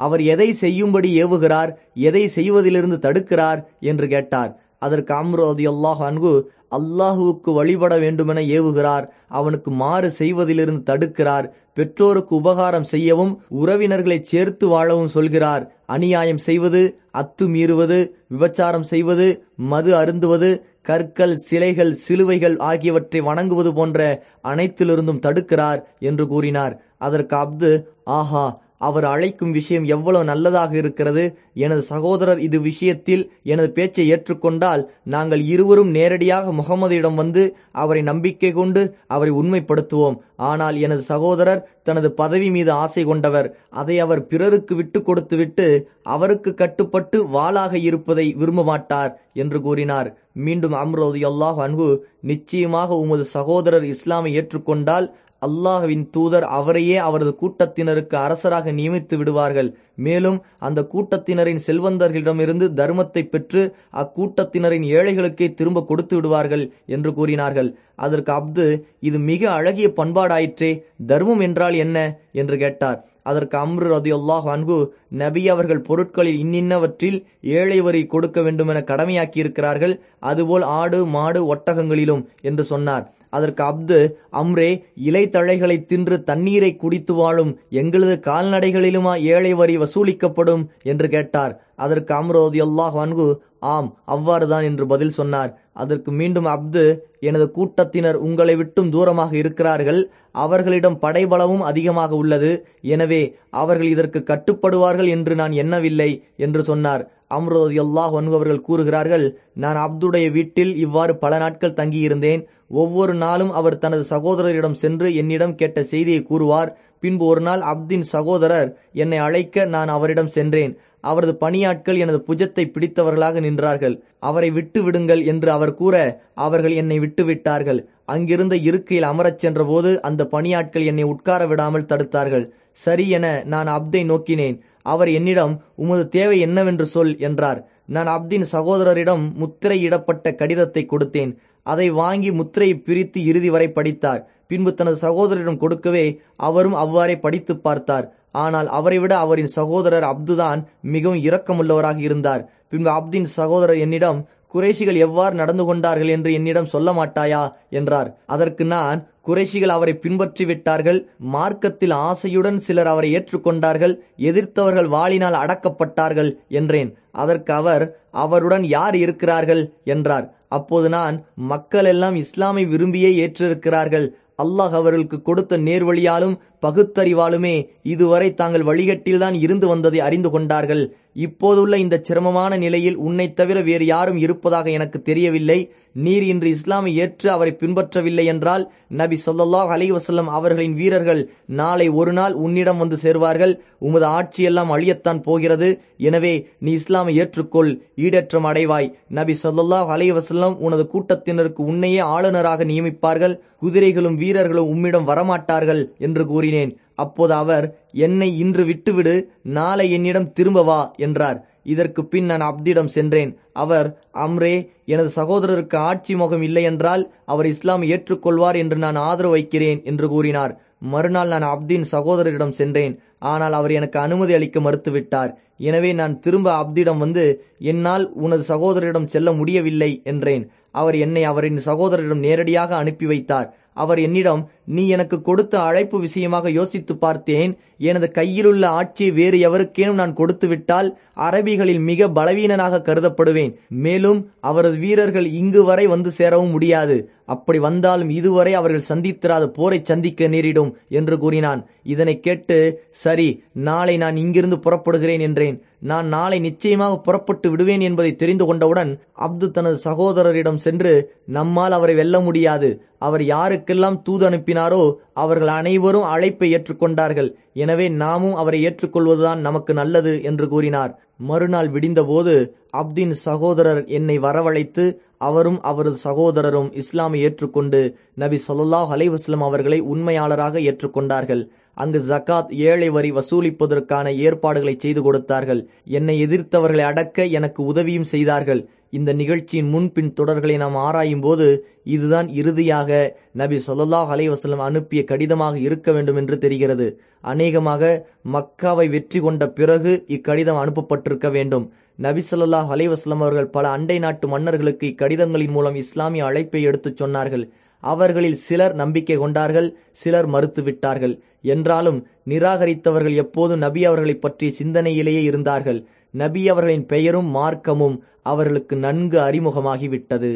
அவர் எதை செய்யும்படி ஏவுகிறார் எதை செய்வதிலிருந்து தடுக்கிறார் என்று கேட்டார். அதற்கு அம்ரோதி அல்லாஹ் அன்பு அல்லாஹுவுக்கு வழிபட வேண்டுமென ஏவுகிறார் அவனுக்கு மாறு செய்வதிலிருந்து தடுக்கிறார் பெற்றோருக்கு உபகாரம் செய்யவும் உறவினர்களை சேர்த்து வாழவும் சொல்கிறார். அநியாயம் செய்வது அத்துமீறுவது விபச்சாரம் செய்வது மது அருந்துவது கற்கள் சிலைகள் சிலுவைகள் ஆகியவற்றை வணங்குவது போன்ற அனைத்திலிருந்தும் தடுக்கிறார் என்று கூறினார். அதற்கு அப்து ஆஹா அவர் அழைக்கும் விஷயம் எவ்வளவு நல்லதாக இருக்கிறது? எனது சகோதரர் இது விஷயத்தில் எனது பேச்சை ஏற்றுக்கொண்டால் நாங்கள் இருவரும் நேரடியாக முகமதியிடம் வந்து அவரை நம்பிக்கை கொண்டு அவரை உண்மைப்படுத்துவோம். ஆனால் எனது சகோதரர் தனது பதவி மீது ஆசை கொண்டவர். அதை அவர் பிறருக்கு விட்டு கொடுத்துவிட்டு அவருக்கு கட்டுப்பட்டு வாளாக இருப்பதை விரும்ப மாட்டார் என்று கூறினார். மீண்டும் அம்ரோது அல்லாஹ் அன்பு நிச்சயமாக உமது சகோதரர் இஸ்லாமை ஏற்றுக்கொண்டால் அல்லாஹுவின் தூதர் அவரையே அவரது கூட்டத்தினருக்கு அரசராக நியமித்து விடுவார்கள். மேலும் அந்த கூட்டத்தினரின் செல்வந்தர்களிடமிருந்து தர்மத்தை பெற்று அக்கூட்டத்தினரின் ஏழைகளுக்கே திரும்ப கொடுத்து விடுவார்கள் என்று கூறினார்கள். அதற்கு அப்து இது மிக அழகிய பண்பாடாயிற்றே தர்மம் என்றால் என்ன? என்று கேட்டார். அதற்கு அம்ரு ரதியுல்லாஹ் அன்கு நபி அவர்கள் பொருட்களில் இன்னின்னவற்றில் ஏழை வரி கொடுக்க வேண்டுமென கடமையாக்கி இருக்கிறார்கள் அதுபோல் ஆடு மாடு ஒட்டகங்களிலும் என்று சொன்னார். அதற்கு அப்து அம்ரே இலைத்தழைகளை தின்று தண்ணீரை குடித்து வாழும் எங்களது கால்நடைகளிலுமா ஏழை வரி வசூலிக்கப்படும்? என்று கேட்டார். அதற்கு அம்ரோதி அல்லாஹ் ஆம் அவ்வாறுதான் என்று பதில் சொன்னார். அதற்கு மீண்டும் அப்து எனது கூட்டத்தினர் உங்களை விட்டும் தூரமாக இருக்கிறார்கள். அவர்களிடம் படைபலமும் அதிகமாக உள்ளது. எனவே அவர்கள் இதற்கு கட்டுப்படுவார்கள் என்று நான் எண்ணவில்லை என்று சொன்னார். அம்ரோதி அல்லாஹ் அவர்கள் கூறுகிறார்கள் நான் அப்துடைய வீட்டில் இவ்வாறு பல நாட்கள் தங்கியிருந்தேன். ஒவ்வொரு நாளும் அவர் தனது சகோதரரிடம் சென்று என்னிடம் கேட்ட செய்தியை கூறுவார். பின்பு ஒரு நாள் அப்தின் சகோதரர் என்னை அழைக்க நான் அவரிடம் சென்றேன். அவரது பணியாட்கள் எனது புஜத்தை பிடித்தவர்களாக நின்றார்கள். அவரை விட்டு விடுங்கள் என்று அவர் கூற அவர்கள் என்னை விட்டு விட்டார்கள். அங்கிருந்த இருக்கையில் அமரச் சென்றபோது அந்த பணியாட்கள் என்னை உட்கார விடாமல் தடுத்தார்கள். சரி என நான் அப்தை நோக்கினேன். அவர் என்னிடம் உமது தேவை என்னவென்று சொல் என்றார். நான் அப்தின் சகோதரரிடம் முத்திரையிடப்பட்ட கடிதத்தை கொடுத்தேன். அதை வாங்கி முத்திரையை பிரித்து இறுதி வரை படித்தார். பின்பு தனது சகோதரரிடம் கொடுக்கவே அவரும் அவ்வாறே படித்து பார்த்தார். ஆனால் அவரை விட அவரின் சகோதரர் அப்துதான் மிகவும் இரக்கமுள்ளவராக இருந்தார். பின்பு அப்தின் சகோதரர் என்னிடம் குறைஷிகள் எவ்வாறு நடந்து கொண்டார்கள் என்று என்னிடம் சொல்ல மாட்டாயா? என்றார். அதற்கு நான் குறைஷிகள் அவரை பின்பற்றி விட்டார்கள் மார்க்கத்தில் ஆசையுடன் சிலர் அவரை ஏற்றுக்கொண்டார்கள் எதிர்த்தவர்கள் வாளினால் அடக்கப்பட்டார்கள் என்றேன். அதற்கு அவர் அவருடன் யார் இருக்கிறார்கள்? என்றார். அப்போது நான் மக்கள் எல்லாம் இஸ்லாமை விரும்பியே ஏற்றிருக்கிறார்கள் அல்லாஹ் அவர்களுக்கு கொடுத்த நேர்வழியாலும் பகுத்தறிவாலுமே இதுவரை தாங்கள் வழிகட்டில்தான் இருந்து வந்ததை அறிந்து கொண்டார்கள். இப்போதுள்ள இந்த சிரமமான நிலையில் உன்னை தவிர வேறு யாரும் இருப்பதாக எனக்கு தெரியவில்லை. நீர் இன்று இஸ்லாமை ஏற்று அவரை பின்பற்றவில்லை என்றால் நபி சொல்லாஹ் அலி வசல்லம் அவர்களின் வீரர்கள் நாளை ஒரு நாள் உன்னிடம் வந்து சேர்வார்கள். உமது ஆட்சியெல்லாம் அழியத்தான் போகிறது. எனவே நீ இஸ்லாமை ஏற்றுக்கொள் ஈடேற்றம் அடைவாய். நபி சொல்லாஹ் அலி வசல்லம் உனது கூட்டத்தினருக்கு உன்னையே ஆளுநராக நியமிப்பார்கள். குதிரைகளும் வீரர்களும் உம்மிடம் வரமாட்டார்கள் என்று கூறினேன் அப்போது அவர் என்னை இன்று விட்டுவிடு நாளை என்னிடம் திரும்ப வா என்றார். இதற்கு பின் நான் அப்திடம் சென்றேன். அவர் அம்ரே எனது சகோதரருக்கு ஆட்சி முகம் இல்லை என்றால் அவர் இஸ்லாம் ஏற்றுக்கொள்வார் என்று நான் ஆதரவு வைக்கிறேன் என்று கூறினார். மறுநாள் நான் அப்தின் சகோதரரிடம் சென்றேன். ஆனால் அவர் எனக்கு அனுமதி அளிக்க மறுத்துவிட்டார். எனவே நான் திரும்ப அப்திடம் வந்து என்னால் உனது சகோதரரிடம் செல்ல முடியவில்லை என்றேன். அவர் என்னை அவரின் சகோதரரிடம் நேரடியாக அனுப்பி வைத்தார். அவர் என்னிடம் நீ எனக்கு கொடுத்த அழைப்பு விஷயமாக யோசித்து பார்த்தேன். எனது கையிலுள்ள ஆட்சியை வேறு எவருக்கேனும் நான் கொடுத்துவிட்டால் அரபிகளில் மிக பலவீனனாக கருதப்படுவேன். மேலும் அவரது வீரர்கள் இங்கு வரை வந்து சேரவும் முடியாது. அப்படி வந்தாலும் இதுவரை அவர்கள் சந்தித்திராத போரை சந்திக்க நேரிடும் என்று கூறினான். இதனை கேட்டு சரி நாளை நான் இங்கிருந்து புறப்படுகிறேன் என்றேன். நான் நாளை நிச்சயமாக புறப்பட்டு விடுவேன் என்பதை தெரிந்து கொண்டவுடன் அப்து தனது சகோதரரிடம் சென்று நம்மால் அவரை வெல்ல முடியாது. அவர் யாருக்கெல்லாம் தூது அனுப்பினாரோ அவர்கள் அனைவரும் அழைப்பை ஏற்றுக்கொண்டார்கள். எனவே நாமும் அவரை ஏற்றுக்கொள்வதுதான் நமக்கு நல்லது என்று கூறினார். மறுநாள் விடிந்தபோது அப்தின் சகோதரர் என்னை வரவழைத்து அவரும் அவரது சகோதரரும் இஸ்லாமை ஏற்றுக்கொண்டு நபி சொல்லாஹ் அலைவாஸ்லம் அவர்களை உண்மையாளராக ஏற்றுக்கொண்டார்கள். அங்கு ஜக்காத் ஏழை வரி வசூலிப்பதற்கான ஏற்பாடுகளை செய்து கொடுத்தார்கள். என்னை எதிர்த்தவர்களை அடக்க எனக்கு உதவியும் செய்தார்கள். இந்த நிகழ்ச்சியின் முன்பின் தொடர்களை நாம் ஆராயும் போது இதுதான் இறுதியாக நபி சொல்லாஹ் அலைவாஸ்லம் அனுப்பிய கடிதமாக இருக்க வேண்டும் என்று தெரிகிறது. அநேகமாக மக்காவை வெற்றி கொண்ட பிறகு இக்கடிதம் அனுப்பப்பட்டு பெற்றிருக்க வேண்டும். நபி சொல்லாஹ் அலைவாஸ்லம் அவர்கள் பல அண்டை நாட்டு மன்னர்களுக்கு இக்கடிதங்களின் மூலம் இஸ்லாமிய அழைப்பை எடுத்துச் சொன்னார்கள். அவர்களில் சிலர் நம்பிக்கை கொண்டார்கள் சிலர் மறுத்துவிட்டார்கள் என்றாலும் நிராகரித்தவர்கள் எப்போதும் நபி அவர்களை பற்றிய சிந்தனையிலேயே இருந்தார்கள். நபி அவர்களின் பெயரும் மார்க்கமும் அவர்களுக்கு நன்கு அறிமுகமாகிவிட்டது.